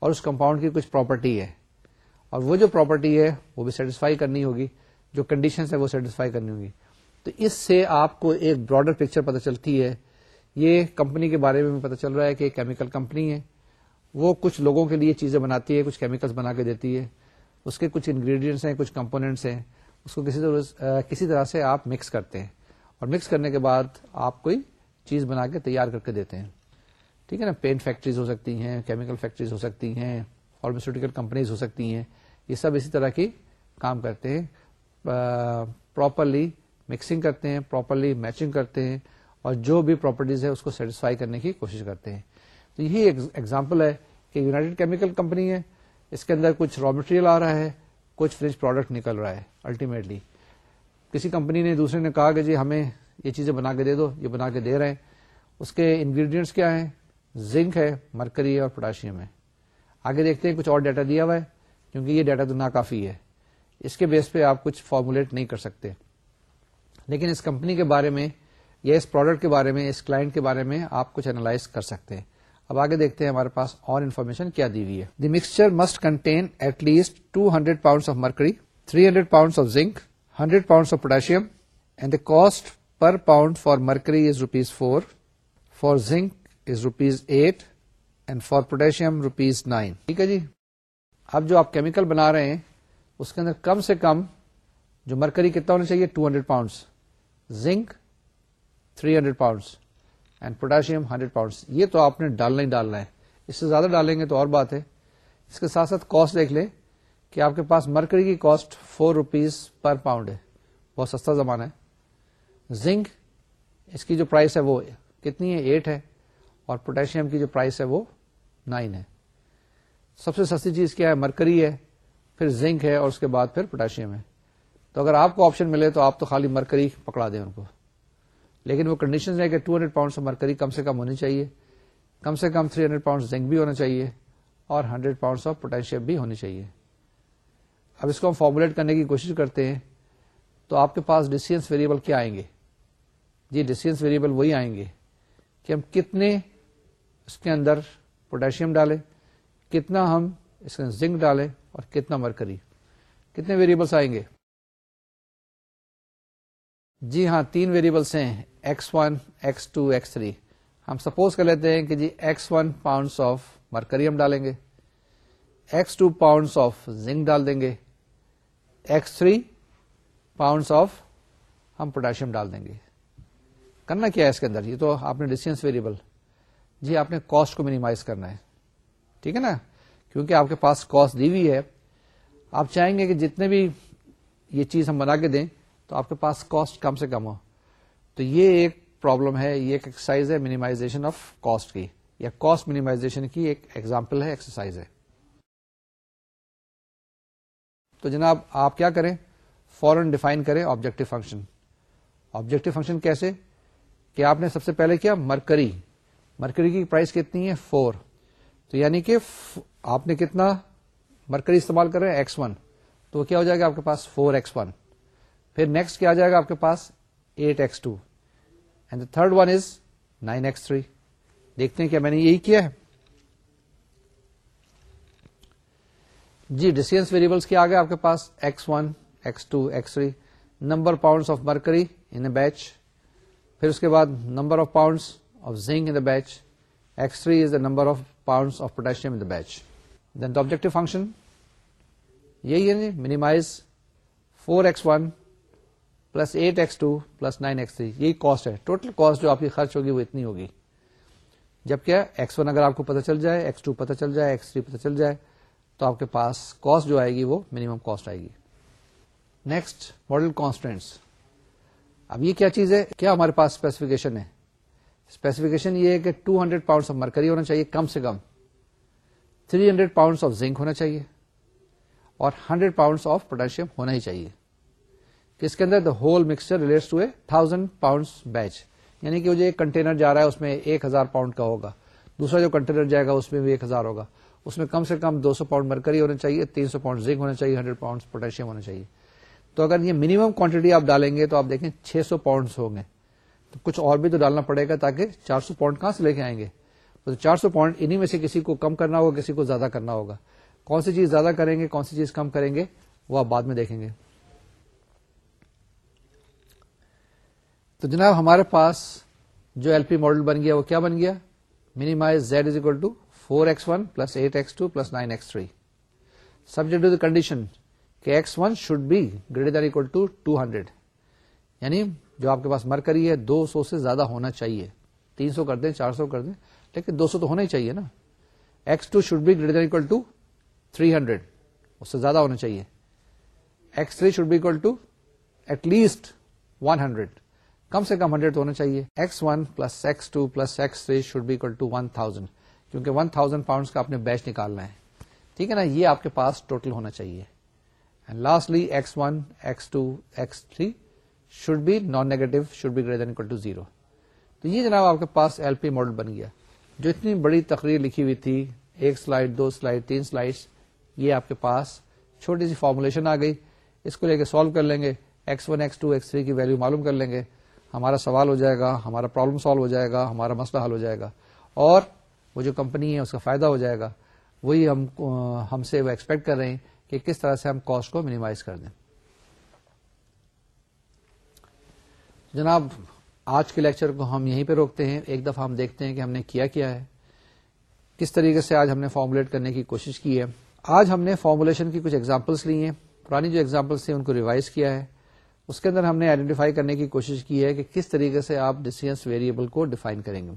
اور اس کمپاؤنڈ کی کچھ پراپرٹی ہے اور وہ جو پراپرٹی ہے وہ بھی سیٹسفائی کرنی ہوگی جو کنڈیشنس ہیں وہ سیٹسفائی کرنی ہوگی تو اس سے آپ کو ایک براڈر پکچر پتہ چلتی ہے یہ کمپنی کے بارے میں پتہ چل رہا ہے کہ کیمیکل کمپنی ہے وہ کچھ لوگوں کے لیے چیزیں بناتی ہے کچھ کیمیکلس بنا کے دیتی ہے اس کے کچھ انگریڈینٹس ہیں کچھ کمپوننٹس ہیں اس کو کسی طرح کسی طرح سے آپ مکس کرتے ہیں اور مکس کرنے کے بعد آپ کوئی چیز بنا کے تیار کر کے دیتے ہیں ٹھیک ہے نا پینٹ فیکٹریز ہو سکتی ہیں کیمیکل فیکٹریز ہو سکتی ہیں فارماسیوٹیکل کمپنیز ہو سکتی ہیں یہ سب اسی طرح کی کام کرتے ہیں پراپرلی مکسنگ کرتے ہیں پراپرلی میچنگ کرتے ہیں اور جو بھی پراپرٹیز ہے اس کو سیٹسفائی کرنے کی کوشش کرتے ہیں تو یہی ایک ایگزامپل ہے کہ یوناٹیڈ کیمیکل کمپنی ہے اس کے اندر کچھ را مٹیریل آ رہا ہے کچھ فریج پروڈکٹ نکل رہا ہے الٹیمیٹلی کسی کمپنی نے دوسرے نے کہا کہ جی ہمیں یہ چیزیں بنا کے دے دو یہ بنا کے دے رہے ہیں اس کے انگریڈینٹس کیا ہیں زنک ہے مرکری ہے اور پوٹاشیم ہے آگے دیکھتے ہیں کچھ اور ڈیٹا دیا ہوا ہے کیونکہ یہ ڈیٹا تو ناکافی ہے اس کے بیس پہ آپ کچھ فارمولیٹ نہیں کر سکتے لیکن اس کمپنی کے بارے میں یا اس پروڈکٹ کے بارے میں اس کلائنٹ کے بارے میں آپ کچھ اینالائز کر سکتے ہیں اب آگے دیکھتے ہیں ہمارے پاس اور انفارمیشن کیا دی ہوئی ہے the mixture must contain at least two hundred pound of mercury three hundred pound of zinc hundred pound of potassium and the cost per pound for mercury is rupees four for zinc is rupees eight and for potassium rupees nine ٹھیک ہے جی اب جو آپ کیمیکل بنا رہے ہیں اس کے اندر کم سے کم جو مرکری کتنا ہونا چاہیے two hundred pounds zinc three hundred pounds and potassium hundred pounds یہ تو آپ نے ڈالنا ہی ڈالنا ہے اس سے زیادہ ڈالیں گے تو اور بات ہے اس کے ساتھ ساتھ کاسٹ دیکھ لیں کہ آپ کے پاس مرکری کی cost four rupees per pound ہے بہت سستا زمانہ ہے زنک اس کی جو پرائس ہے وہ کتنی ہے ایٹ ہے اور پوٹیشیم کی جو پرائس ہے وہ نائن ہے سب سے سستی چیز کیا ہے مرکری ہے پھر زنک ہے اور اس کے بعد پھر پوٹاشیم ہے تو اگر آپ کو آپشن ملے تو آپ تو خالی مرکری پکڑا دیں ان کو لیکن وہ کنڈیشن ہے کہ ہنڈریڈ پاؤنڈ مرکری کم کم سے ہونی چاہیے کم سے کم تھری ہنڈریڈ پاؤنڈ زنک بھی ہونا چاہیے اور ہنڈریڈ پاؤنڈس آف پوٹاشیم بھی ہونی چاہیے اب اس کو ہم فارمولیٹ کرنے کی کوشش کرتے ہیں تو آپ کے پاس ڈسینس ویریبل کیا آئیں گے جی ڈسینس ویریبل وہی آئیں گے کہ ہم کتنے اس کے اندر پوٹیشیم ڈالے کتنا ہم اس میں زنک ڈالیں اور کتنا مرکری کتنے ویریبلس آئیں گے جی ہاں تین ویریبلس ہیں x one x two x three ہم سپوز کر لیتے ہیں کہ جی x one pounds of mercury ہم ڈالیں گے x two pounds of zinc ڈال دیں گے ایکس تھری پاؤنڈس آف ہم پوٹیشیم ڈال دیں گے کرنا کیا ہے اس کے اندر یہ تو آپ نے ڈسٹینس ویریبل جی آپ نے کاسٹ کو مینیمائز کرنا ہے ٹھیک ہے نا کیونکہ آپ کے پاس کاسٹ دی ہوئی ہے آپ چاہیں گے کہ جتنے بھی یہ چیز ہم بنا کے دیں تو آپ کے پاس کاسٹ کم سے کم ہو تو یہ ایک پرابلم ہے یہ ایک ایکسرسائز ہے منیمائزیشن آف کاسٹ کی یا کاسٹ منیمائزیشن کی ایک ایگزامپل ہے ایکسرسائز ہے تو جناب آپ کیا کریں فورن ڈیفائن کریں آبجیکٹو فنکشن آبجیکٹو فنکشن کیسے کہ آپ نے سب سے پہلے کیا مرکری مرکری کی پرائز کتنی ہے فور تو یعنی کہ آپ نے کتنا مرکری استعمال کر رہے ہیں ایکس ون تو کیا ہو جائے گا آپ کے پاس فور ایکس ون پھر نیکسٹ کیا آ جائے گا آپ کے پاس eight x two and the third one is nine x three دیکھتے ہیں کیا میں نے یہی کیا ہے جی ڈسٹینس ویریبلس کیا آ گیا آپ کے پاس x one x two x three number pounds of mercury in batch پھر اس کے بعد number of pounds zinc batch x three is a number of pound of potassium batch then objective function یہی ہے minimize four x one plus eight x two plus nine x three یہی کاسٹ ہے ٹوٹل کاسٹ جو آپ کی خرچ ہوگی وہ اتنی ہوگی جب کیا ایکس ون اگر آپ کو پتہ چل جائے ایکس ٹو پتہ چل جائے ایکس تھری پتہ چل جائے تو آپ کے پاس کاسٹ جو آئے گی وہ منیمم کاسٹ آئے گی نیکسٹ ماڈل کانسٹینٹس اب یہ کیا چیز ہے کیا ہمارے پاس اسپیسیفکیشن ہے اسپیسیفکیشن یہ ہے کہ two hundred pounds of mercury ہونا چاہیے کم سے کم three hundred pounds of zinc ہونا چاہیے اور ہنڈریڈ پاؤنڈس آف پوٹاشیم ہونا ہی چاہیے اس کے اندر the whole mixture to a thousand pounds batch یعنی کہ وہ جو کنٹینر جا رہا ہے اس میں ایک ہزار پاؤنڈ کا ہوگا دوسرا جو کنٹینر جائے گا اس میں بھی ایک ہزار ہوگا اس میں کم سے کم دو سو پاؤنڈ مرکری ہونا چاہیے تین سو پاؤنڈ زنک ہونا چاہیے ہنڈریڈ پاؤنڈ پوٹاشیم ہونا چاہیے تو اگر یہ منیمم کوانٹٹی آپ ڈالیں گے تو آپ دیکھیں چھ سو پاؤنڈس ہوں گے تو کچھ اور بھی تو ڈالنا پڑے گا تاکہ چار سو پوائنٹ کہاں سے لے کے آئیں گے تو چار سو پوائنٹ میں سے کسی کو کم کرنا ہوگا کسی کو زیادہ کرنا ہوگا کون سی چیز زیادہ کریں گے کون سی چیز کم کریں گے وہ آپ بعد میں دیکھیں گے تو جناب ہمارے پاس جو ایل پی ماڈل بن گیا وہ کیا بن گیا minimize z is equal to four x one plus eight x two plus nine x three subject to the condition کہ x one should be greater than equal to two hundred یعنی جو آپ کے پاس مرکری ہے دو سو سے زیادہ ہونا چاہیے تین سو کر دیں چار سو کر دیں لیکن دو سو تو ہونا ہی چاہیے نا x two should be greater equal to three hundred اس سے زیادہ ہونا چاہیے x three should be equal to at least one hundred کم سے کم ہنڈریڈ تو ہونا چاہیے x one plus x two plus x three should be equal to one thousand کیونکہ ون تھاؤزینڈ پاؤنڈس کا آپ نے بیچ نکالنا ہے ٹھیک ہے نا یہ آپ کے پاس ٹوٹل ہونا چاہیے lastly x one x two x three should be non negative should be greater to zero تو یہ جناب آپ کے پاس ایل پی ماڈل بن گیا جو اتنی بڑی تقریر لکھی ہوئی تھی ایک سلائڈ دو سلائڈ تین سلائڈ یہ آپ کے پاس چھوٹی سی فارمولیشن آ گئی اس کو لے کے سالو کر لیں گے x one x two x three کی ویلو معلوم کر لیں گے ہمارا سوال ہو جائے گا ہمارا پرابلم سالو ہو جائے گا ہمارا مسئلہ حل ہو جائے گا اور وہ جو کمپنی ہے اس کا فائدہ ہو جائے گا وہی ہم سے وہ ایکسپیکٹ کر رہے ہیں کہ کس طرح سے ہم کاسٹ کو مینیمائز کر دیں جناب آج کے لیکچر کو ہم یہیں پہ روکتے ہیں ایک دفعہ ہم دیکھتے ہیں کہ ہم نے کیا کیا ہے کس طریقے سے آج ہم نے فارمولیٹ کرنے کی کوشش کی ہے آج ہم نے فارمولیشن کی کچھ ایگزامپلس لی ہیں پرانی جو ایگزامپلس تھے ان کو ریوائز کیا ہے اس کے اندر ہم نے آئیڈینٹیفائی کرنے کی کوشش کی ہے کہ کس طریقے سے آپ ڈس ویریبل کو ڈیفائن کریں گے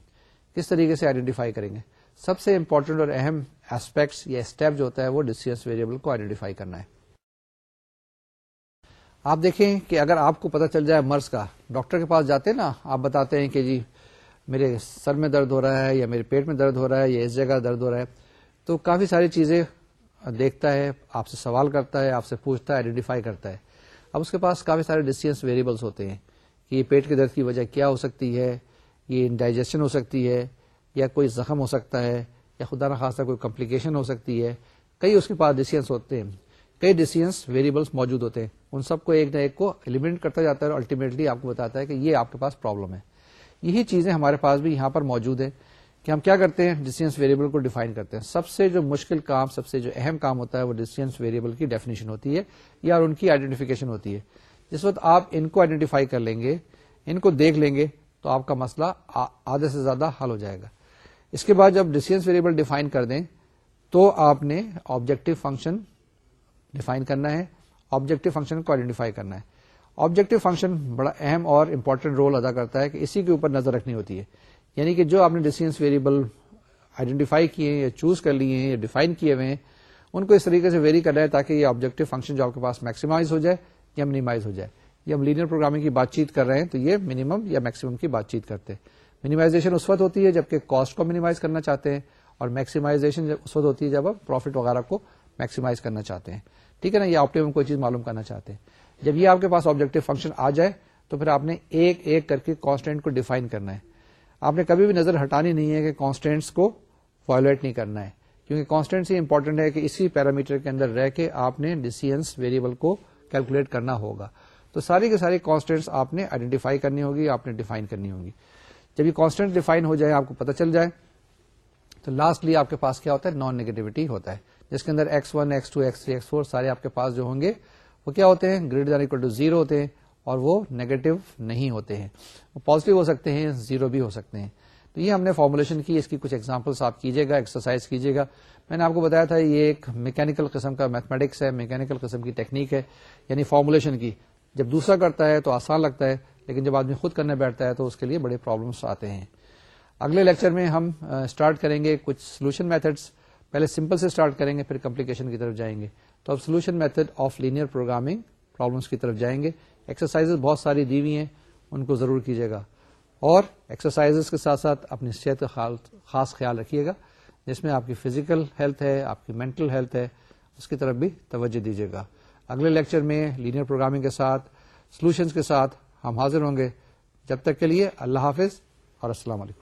کس طریقے سے آئیڈینٹیفائی کریں گے سب سے امپورٹنٹ اور اہم ایسپیکٹس یا اسٹیپ جو ہوتا ہے وہ ڈسینس ویریبل کو آئیڈینٹیفائی کرنا ہے آپ دیکھیں کہ اگر آپ کو پتہ چل جائے مرض کا ڈاکٹر کے پاس جاتے ہیں نا آپ بتاتے ہیں کہ جی میرے سر میں درد ہو رہا ہے یا میرے پیٹ میں درد ہو رہا ہے یا اس جگہ درد ہو رہا ہے تو کافی ساری چیزیں دیکھتا ہے آپ سے سوال کرتا ہے آپ سے پوچھتا ہے آئیڈینٹیفائی کرتا ہے اب اس کے پاس کافی سارے ڈسیزنس ویریبلس ہوتے ہیں کہ یہ پیٹ کے درد کی وجہ کیا ہو سکتی ہے یہ انڈائجیشن ہو سکتی ہے یا کوئی زخم ہو سکتا ہے یا خدا نخواستہ کوئی کمپلیکیشن ہو سکتی ہے کئی اس کے پاس ڈسیزنس ہوتے ہیں کئی ڈسیزنس ویریبلس موجود ہوتے ہیں ان سب کو ایک نہ ایک کو ایلیمنٹ کرتا جاتا ہے اور الٹیمیٹلی آپ کو بتاتا ہے کہ یہ آپ کے پاس پرابلم ہے یہی چیزیں ہمارے پاس بھی یہاں پر موجود ہیں کہ ہم کیا کرتے ہیں ڈسٹینس ویریبل کو ڈیفائن کرتے ہیں سب سے جو مشکل کام سب سے جو اہم کام ہوتا ہے وہ ڈسٹینس ویریبل کی ڈیفینیشن ہوتی ہے یا ان کی آئیڈینٹیفکیشن ہوتی ہے جس وقت آپ ان کو آئیڈینٹیفائی کر لیں گے ان کو دیکھ لیں گے تو آپ کا مسئلہ آدھے سے زیادہ حل ہو جائے گا اس کے بعد جب ڈسٹینس ویریبل ڈیفائن کر دیں تو آپ نے آبجیکٹو فنکشن ڈیفائن کرنا ہے آبجیکٹو فنکشن کو آئیڈینٹیفائی کرنا ہے آبجیکٹو فنکشن بڑا اہم اور امپورٹنٹ رول ادا کرتا ہے کہ اسی کے اوپر نظر رکھنی ہوتی ہے یعنی کہ جو آپ نے ڈسینس ویریبل آئیڈینٹیفائی کیے ہیں یا چوز کر لیے ہیں یا ڈیفائن کیے ہوئے ہیں ان کو اس طریقے سے ویری کرنا ہے تاکہ یہ آبجیکٹو فنکشن جو آپ کے پاس میکسیمائز ہو جائے یا منیمائز ہو جائے یہ ہم لینئر پروگرامنگ کی بات چیت کر رہے ہیں تو یہ منیمم یا میکسیمم کی بات چیت کرتے ہیں منیمائزیشن اس وقت ہوتی ہے جبکہ کاسٹ کو منیمائز کرنا چاہتے ہیں اور میکسیمائزیشن اس وقت ہوتی ہے جب آپ پروفٹ وغیرہ کو میکسیمائز کرنا چاہتے ہیں ٹھیک ہے نا یہ آپ کو معلوم کرنا چاہتے ہیں جب یہ آپ کے پاس آبجیکٹو فنکشن آ جائے تو پھر آپ نے ایک ایک کر کے کانسٹینٹ کو ڈیفائن کرنا ہے آپ نے کبھی بھی نظر ہٹانی نہیں ہے کہ کانسٹینٹس کو وایولیٹ نہیں کرنا ہے کیونکہ کانسٹینٹ کانسٹینٹس امپورٹنٹ ہے کہ اسی پیرامیٹر کے اندر رہ کے آپ نے ڈیسیئنس ویریبل کو کیلکولیٹ کرنا ہوگا تو ساری کے سارے کانسٹینٹس آپ نے آئیڈینٹیفائی کرنی ہوگی آپ نے ڈیفائن کرنی ہوگی جب یہ کانسٹینٹ ڈیفائن ہو جائے آپ کو پتا چل جائے تو لاسٹلی آپ کے پاس کیا ہوتا ہے نان نیگیٹوٹی ہوتا ہے جس کے اندر x one x two x three x four سارے آپ کے پاس جو ہوں گے وہ کیا ہوتے ہیں گریڈ ٹو زیرو ہوتے ہیں اور وہ نیگیٹو نہیں ہوتے ہیں وہ پوزیٹو ہو سکتے ہیں زیرو بھی ہو سکتے ہیں تو یہ ہم نے فارمولیشن کی اس کی کچھ ایگزامپلس آپ کیجیے گا ایکسرسائز کیجیے گا میں نے آپ کو بتایا تھا یہ ایک میکینکل قسم کا میتھمیٹکس ہے میکینکل قسم کی ٹیکنیک ہے یعنی فارمولیشن کی جب دوسرا کرتا ہے تو آسان لگتا ہے لیکن جب آدمی خود کرنے بیٹھتا ہے تو اس کے لیے بڑے پرابلمس آتے ہیں اگلے لیکچر میں ہم اسٹارٹ کریں گے کچھ سولوشن میتھڈس پہلے سمپل سے اسٹارٹ کریں گے پھر کمپلیکیشن کی طرف جائیں گے تو اب solution method of linear programming problems کی طرف جائیں گے ایکسرسائزز بہت ساری دی ہوئی ہیں ان کو ضرور کیجیے گا اور ایکسرسائز کے ساتھ ساتھ اپنی صحت کا خاص خیال رکھیے گا جس میں آپ کی فزیکل ہیلتھ ہے آپ کی مینٹل ہیلتھ ہے اس کی طرف بھی توجہ دیجیے گا اگلے لیکچر میں لینئر پروگرامنگ کے ساتھ سولوشنس کے ساتھ ہم حاضر ہوں گے جب تک کے لیے اللہ حافظ اور السلام علیکم